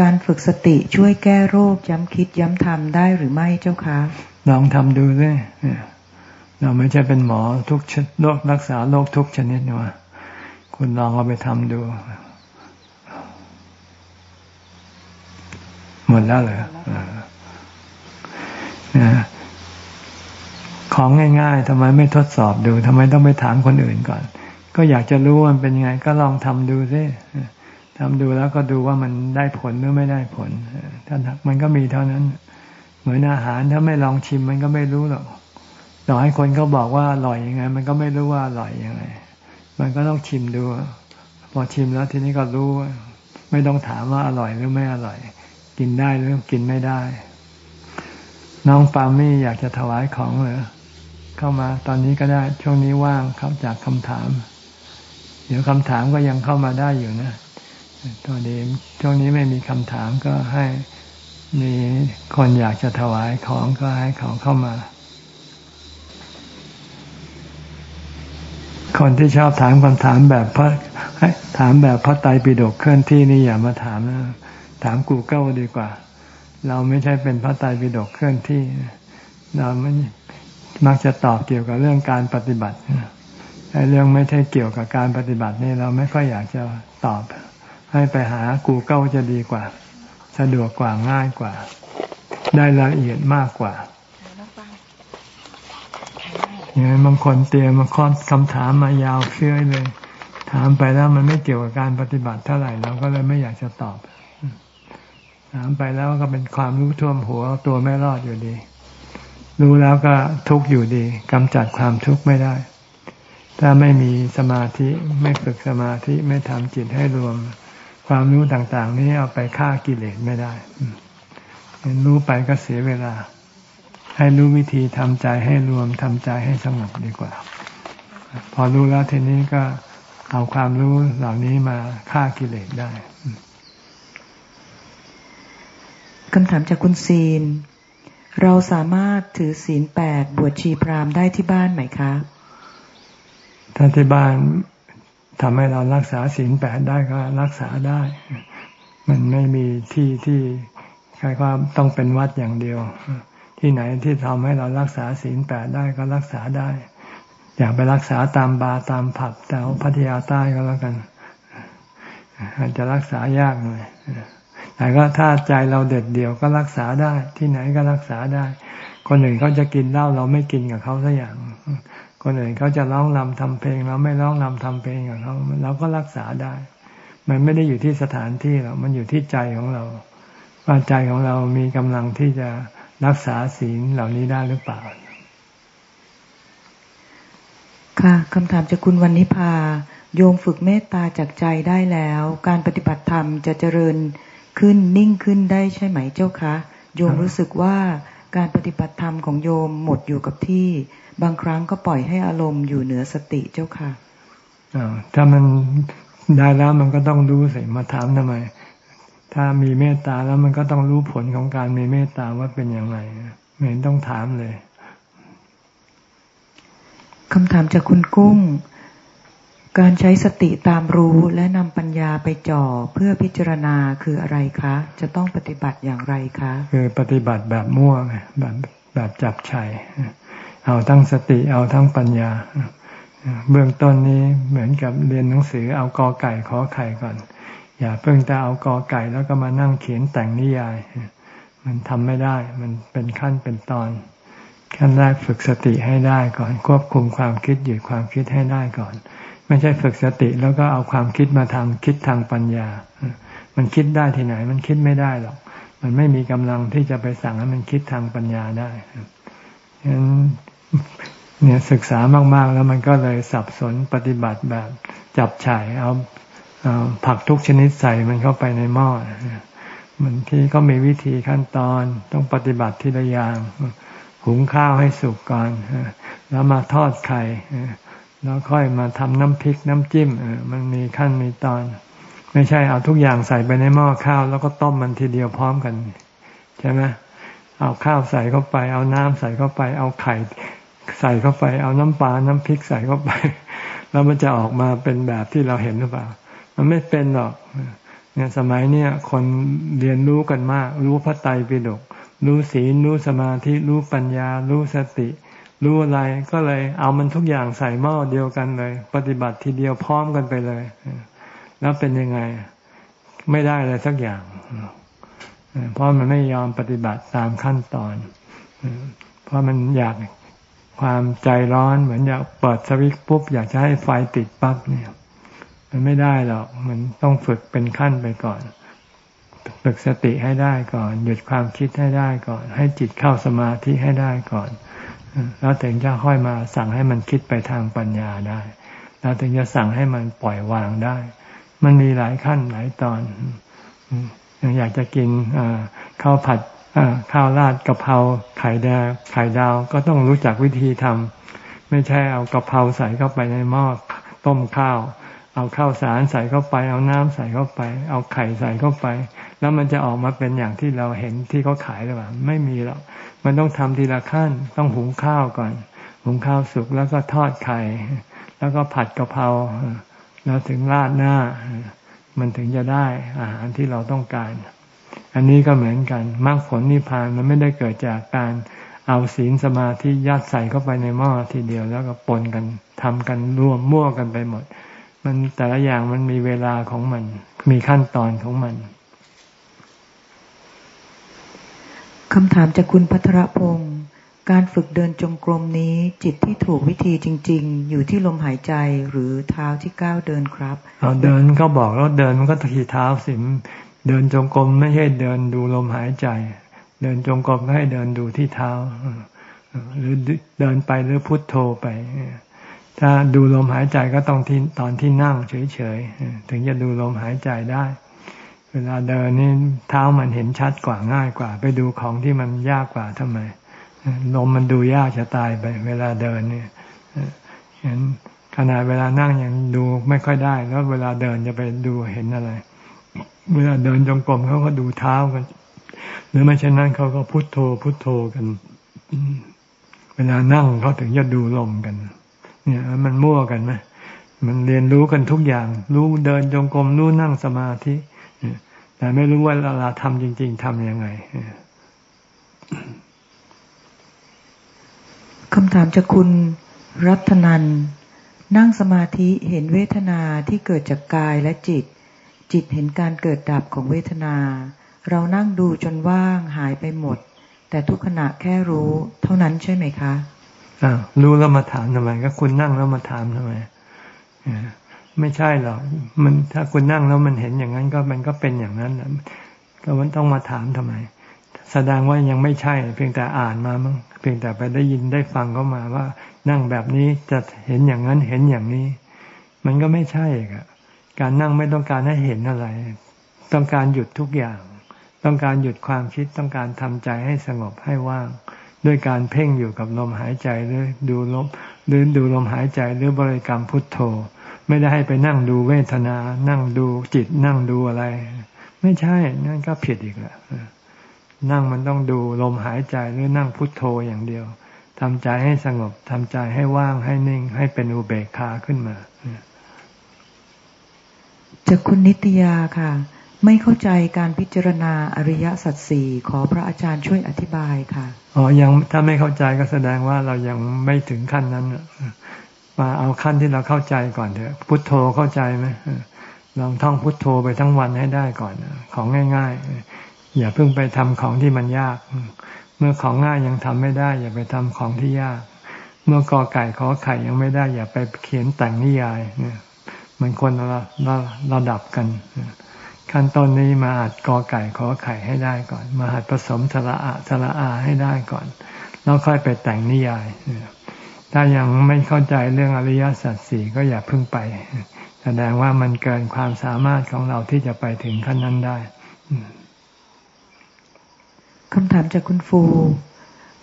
Speaker 2: การฝึกสติช่วยแก้โรคย้ำคิดย้ำทำได้หรือไม่เจ้าคะ
Speaker 1: ลองทำดูเลย เราไม่ใช่เป็นหมอทุกโรครักษาโรคทุกชนิดนะว่าคุณลองเอาไปทำดู หมดแล้วเหรอของง่ายๆทำไมไม่ทดสอบดูทำไมต้องไปถามคนอื่นก่อน ก็อยากจะรู้ว่ามันเป็นยังไง ก็ลองทำดูซิทำดูแล้วก็ดูว่ามันได้ผลหรือไม่ได้ผลถ้ามันก็มีเท่านั้น เหมือนอาหารถ้าไม่ลองชิมมันก็ไม่รู้หรอก ต่อให้คนเขาบอกว่าอร่อยยังไง มันก็ไม่รู้ว่าอร่อยยังไง มันก็ต้องชิมดู พอชิมแล้วทีนี้ก็รู้ ไม่ต้องถามว่าอร่อยหรือไม่อร่อย กินได้หรือกินไม่ได้ น้องปามี่อยากจะถวายของเหรอเข้ามาตอนนี้ก็ได้ช่วงนี้ว่างครับจากคำถาม เดี๋ยวคำถามก็ยังเข้ามาได้อยู่นะตอนนี้ช่วงนี้ไม่มีคำถามก็ให้มีคนอยากจะถวายของก็ให้เของเข้ามา คนที่ชอบถามคำถามแบบพระถามแบบพระไตรปิฎกเคลื่อนที่นี่อย่ามาถามนะถามกูเกิลดีกว่า เราไม่ใช่เป็นพระไตรปิฎกเคลื่อนที่ เราไม่มักจะตอบเกี่ยวกับเรื่องการปฏิบัติไอ้เรื่องไม่ใช่เกี่ยวกับการปฏิบัตินี่เราไม่ค่อยอยากจะตอบ ให้ไปหา Google จะดีกว่า สะดวกกว่าง่ายกว่า ได้รายละเอียดมากกว่า อย่างนั้นบางคนเตรียมมาค้อนคำถามมายาวเชื่อเลย ถามไปแล้วมันไม่เกี่ยวกับการปฏิบัติเท่าไหร่เราก็เลยไม่อยากจะตอบ ถามไปแล้วก็เป็นความรู้ท่วมหัวตัวไม่รอดอยู่ดี รู้แล้วก็ทุกข์อยู่ดีกำจัดความทุกข์ไม่ได้ ถ้าไม่มีสมาธิไม่ฝึกสมาธิไม่ทำจิตให้รวม ความรู้ต่างๆ นี้เอาไปฆ่ากิเลสไม่ได้รู้ไปก็เสียเวลา ให้รู้วิธีทำใจให้รวมทำใจให้สงบดีกว่า พอรู้แล้วทีนี้ก็เอาความรู้เหล่านี้มาฆ่ากิเลสได้
Speaker 2: คำถามจากคุณซีน เราสามารถถือศีลแปดบวชชีพรามได้ที่บ้านไหมคะ
Speaker 1: ถ้าที่บ้านทำให้เรารักษาศีลแปดได้ก็รักษาได้ มันไม่มีที่ที่ใครความต้องเป็นวัดอย่างเดียว ที่ไหนที่ทำให้เรารักษาศีลแปดได้ก็รักษาได้ อยากไปรักษาตามบาร์ตามผับแถวพัทยาใต้ก็แล้วกันอาจจะรักษายากหน่อยแต่ก็ถ้าใจเราเด็ดเดี่ยวก็รักษาได้ ที่ไหนก็รักษาได้ คนอื่นเขาจะกินเหล้าเราไม่กินกับเขาสักอย่าง คนอื่นเขาจะร้องรำทำเพลง เราไม่ร้องรำทำเพลงกับเขาเราก็รักษาได้ มันไม่ได้อยู่ที่สถานที่หรอกมันอยู่ที่ใจของเรา ว่าใจของเรามีกำลังที่จะ รักษาศีลเหล่านี้ได้หรือเปล่า
Speaker 2: ค่ะคำถามจากคุณวันนิพา โยมฝึกเมตตาจากใจได้แล้ว การปฏิบัติธรรมจะเจริญขึ้นนิ่งขึ้นได้ใช่ไหมเจ้าคะ โยมรู้สึกว่าการปฏิบัติธรรมของโยมหมดอยู่กับที่ บางครั้งก็ปล่อยให้อารมณ์อยู่เหนือสติเจ้าค่ะ
Speaker 1: ถ้ามันได้แล้วมันก็ต้องรู้สิมาถามทำไม ถ้ามีเมตตาแล้วมันก็ต้องรู้ผลของการมีเมตตาว่าเป็นอย่างไรไม่เห็นต้องถามเลย
Speaker 2: คำถามจากคุณกุ้ง การใช้สติตามรู้และนำปัญญาไปจ่อเพื่อพิจารณาคืออะไรคะ จะต้องปฏิบัติอย่างไรคะ
Speaker 1: คือปฏิบัติแบบมั่วแบบแบบจับชัยเอาทั้งสติเอาทั้งปัญญา เบื้องต้นนี้เหมือนกับเรียนหนังสือเอากอไก่ขอไข่ก่อน อย่าเพิ่งแต่เอากอไก่แล้วก็มานั่งเขียนแต่งนิยาย มันทำไม่ได้ มันเป็นขั้นเป็นตอน ขั้นแรกฝึกสติให้ได้ก่อน ควบคุมความคิดหยุดความคิดให้ได้ก่อน ไม่ใช่ฝึกสติแล้วก็เอาความคิดมาทำคิดทางปัญญา มันคิดได้ที่ไหน มันคิดไม่ได้หรอก มันไม่มีกำลังที่จะไปสั่งให้มันคิดทางปัญญาได้ฉะนั้นเนี่ยศึกษามาก ๆ แล้วมันก็เลยสับสนปฏิบัติแบบจับฉ่ายเอา ผักทุกชนิดใส่มันเข้าไปในหม้อมันที่ก็มีวิธีขั้นตอนต้องปฏิบัติทีละอย่างหุงข้าวให้สุกก่อนแล้วมาทอดไข่แล้วค่อยมาทำน้ำพริกน้ำจิ้มมันมีขั้นมีตอน ไม่ใช่เอาทุกอย่างใส่ไปในหม้อข้าว แล้วก็ต้มมันทีเดียวพร้อมกัน ใช่ไหมเอาข้าวใส่เข้าไป เอาน้ำใส่เข้าไป เอาไข่ใส่เข้าไป เอาน้ำปลาน้ำพริกใส่เข้าไป แล้วมันจะออกมาเป็นแบบที่เราเห็นหรือเปล่า มันไม่เป็นหรอกเนี่ยสมัยเนี้ยคนเรียนรู้กันมาก รู้พระไตรปิฎกรู้ศีลรู้สมาธิรู้ปัญญา รู้สติ รู้อะไรก็เลยเอามันทุกอย่างใส่หม้อเดียวกันเลย ปฏิบัติทีเดียวพร้อมกันไปเลย แล้วเป็นยังไง ไม่ได้เลยสักอย่าง เพราะมันไม่ยอมปฏิบัติตามขั้นตอน เพราะมันอยากความใจร้อนเหมือนอยากเปิดสวิตช์ปุ๊บอยากจะให้ไฟติดปั๊บเนี่ย มันไม่ได้หรอก มันต้องฝึกเป็นขั้นไปก่อน ฝึกสติให้ได้ก่อน หยุดความคิดให้ได้ก่อน ให้จิตเข้าสมาธิให้ได้ก่อน แล้วถึงจะค่อยมาสั่งให้มันคิดไปทางปัญญาได้ แล้วถึงจะสั่งให้มันปล่อยวางได้ มันมีหลายขั้นหลายตอนอยากจะกินข้าวผัดข้าวราดกะเพราไข่แดงไข่ดาวก็ต้องรู้จักวิธีทำไม่ใช่เอากะเพราใส่เข้าไปในหม้อต้มข้าว เอาข้าวสารใส่เข้าไป เอาน้ำใส่เข้าไป เอาไข่ใส่เข้าไป แล้วมันจะออกมาเป็นอย่างที่เราเห็นที่เขาขายหรือเปล่าไม่มีหรอกมันต้องทำทีละขั้น ต้องหุงข้าวก่อน หุงข้าวสุกแล้วก็ทอดไข่ แล้วก็ผัดกะเพราแล้วถึงราดหน้า มันถึงจะได้อาหารที่เราต้องการ อันนี้ก็เหมือนกันมรรคผลนิพพานมันไม่ได้เกิดจากการเอาศีลสมาธิยัดใส่เข้าไปในหม้อทีเดียวแล้วก็ปนกันทำกันรวมมั่วกันไปหมด มันแต่ละอย่างมันมีเวลาของมัน มีขั้นตอนของมัน
Speaker 2: คำถามจากคุณพัทรพงศ์การฝึกเดินจงกรมนี้ จิตที่ถูกวิธีจริง ๆ อยู่ที่ลมหายใจหรือเท้าที่ก้าวเดินครับ
Speaker 1: เอาเดินก็บอกแล้วเดินมันก็ทีเท้าสิมเดินจงกรมไม่ใช่เดินดูลมหายใจ เดินจงกรมก็ให้เดินดูที่เท้า หรือเดินไปหรือพุทโธไป ถ้าดูลมหายใจก็ต้องที่ตอนที่นั่งเฉยๆ ถึงจะดูลมหายใจได้ เวลาเดินนี่เท้ามันเห็นชัดกว่าง่ายกว่า ไปดูของที่มันยากกว่าทำไม ลมมันดูยากจะตายไป เวลาเดินเนี่ยเห็นขนาดเวลานั่งยังดูไม่ค่อยได้ แล้วเวลาเดินจะไปดูเห็นอะไร เวลาเดินจงกรมเขาก็ดูเท้ากัน หรือไม่เช่นนั้นเขาก็พุโทโธพุโทโธกัน เวลานั่งเขาถึงจะดูลมกัน เนี่ย มันมั่วกันไหมมันเรียนรู้กันทุกอย่าง รู้เดินจงกรมรู้นั่งสมาธิแต่ไม่รู้ว่าเราทำจริง ๆทำยังไง
Speaker 2: คำถามจากคุณรัตนันนั่งสมาธิเห็นเวทนาที่เกิดจากกายและจิต จิตเห็นการเกิดดับของเวทนา เรานั่งดูจนว่างหายไปหมด แต่ทุกขณะแค่รู้ เท่านั้นใช่ไหมคะ
Speaker 1: อ่ารู้แล้วมาถามทำไม ก็คุณนั่งแล้วมาถามทำไมไม่ใช่หรอกมันถ้าคุณนั่งแล้วมันเห็นอย่างนั้นก็มันก็เป็นอย่างนั้นก็มันต้องมาถามทำไม แสดงว่ายังไม่ใช่ เพียงแต่อ่านมามั้งเพียงแต่ไปได้ยินได้ฟังเข้ามาว่า นั่งแบบนี้จะเห็นอย่างนั้นเห็นอย่างนี้ มันก็ไม่ใช่อะการนั่งไม่ต้องการให้เห็นอะไร ต้องการหยุดทุกอย่าง ต้องการหยุดความคิดต้องการทำใจให้สงบให้ว่าง ด้วยการเพ่งอยู่กับลมหายใจหรือดูลมหรือดูลมหายใจหรือบริกรรมพุทโธ ไม่ได้ให้ไปนั่งดูเวทนา นั่งดูจิตนั่งดูอะไร ไม่ใช่นั่นก็ผิดอีกแหละนั่งมันต้องดูลมหายใจหรือนั่งพุทโธอย่างเดียวทำใจให้สงบทำใจให้ว่างให้นิ่ง ให้เป็นอุเบกขาขึ้นมา
Speaker 2: จากคุณนิตยาค่ะ ไม่เข้าใจการพิจารณาอริยสัจสี่ขอพระอาจารย์ช่วยอธิบายค่ะ
Speaker 1: อ๋อ ยังถ้าไม่เข้าใจก็แสดงว่าเรายังไม่ถึงขั้นนั้น มาเอาขั้นที่เราเข้าใจก่อนเถอะ พุทโธเข้าใจไหมลองท่องพุทโธไปทั้งวันให้ได้ก่อน ของง่าย ๆ อย่าเพิ่งไปทำของที่มันยาก เมื่อของง่ายยังทำไม่ได้ อย่าไปทำของที่ยาก เมื่อกอไก่ขอไข่ยังไม่ได้ อย่าไปเขียนแต่งนิยาย เนี่ย มันคนละระระดับกัน ขั้นตอนนี้มาหัดกอไก่ขอไข่ให้ได้ก่อน มาหัดผสมสระอะสระอาให้ได้ก่อน แล้วค่อยไปแต่งนิยาย ถ้ายังไม่เข้าใจเรื่องอริยสัจสี่ก็อย่าเพิ่งไป แสดงว่ามันเกินความสามารถของเราที่จะไปถึงขั้นนั้นได้
Speaker 2: คำถามจากคุณฟู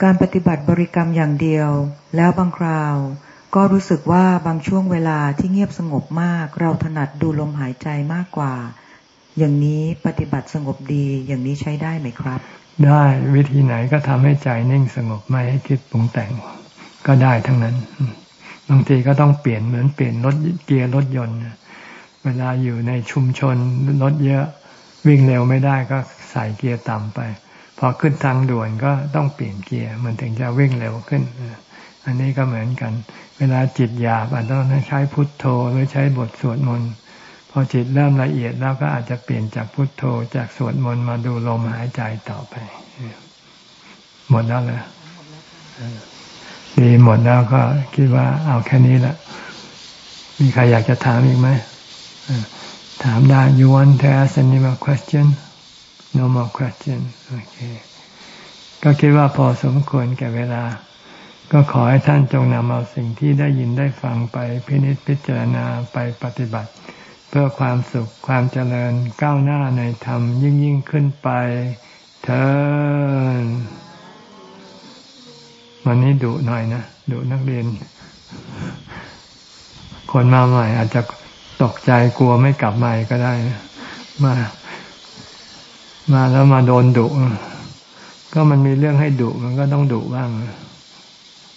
Speaker 2: การปฏิบัติบริกรรมอย่างเดียว แล้วบางคราว ก็รู้สึกว่าบางช่วงเวลาที่เงียบสงบมาก เราถนัดดูลมหายใจมากกว่า อย่างนี้ปฏิบัติสงบดีอย่างนี้ใช้ได้ไหมครับ
Speaker 1: ได้วิธีไหนก็ทำให้ใจนิ่งสงบไม่ให้คิดปรุงแต่งก็ได้ทั้งนั้น บางทีก็ต้องเปลี่ยนเหมือนเปลี่ยนรถเกียร์รถยนต์เวลาอยู่ในชุมชนรถเยอะวิ่งเร็วไม่ได้ก็ใส่เกียร์ต่ำไป พอขึ้นทางด่วนก็ต้องเปลี่ยนเกียร์มันถึงจะวิ่งเร็วขึ้น อันนี้ก็เหมือนกัน เวลาจิตหยาบอาจจะต้องใช้พุทโธหรือใช้บทสวดมนต์ อจิตเริ่มละเอียดแล้วก็อาจจะเปลี่ยนจากพุทโธจากสวดมนต์มาดูลมหายใจต่อไป หมดแล้วเลยดีหมดแล้วก็คิดว่าเอาแค่นี้แหละ มีใครอยากจะถามอีกไหม ถามได้ you want to ask any more question no more question โอเคก็คิดว่าพอสมควรแก่เวลา ก็ขอให้ท่านจงนำเอาสิ่งที่ได้ยินได้ฟังไปพินิจพิจารณาไปปฏิบัติ พื่อความสุขความเจริญก้าวหน้าในธรรมยิ่งยิ่งขึ้นไปเถิดวันนี้ดุหน่อยนะดุนักเรียน คนมาใหม่ อาจจะตกใจกลัวไม่กลับมาก็ได้นะมา มาแล้วมาโดนดุก็มันมีเรื่องให้ดุมันก็ต้องดุบ้าง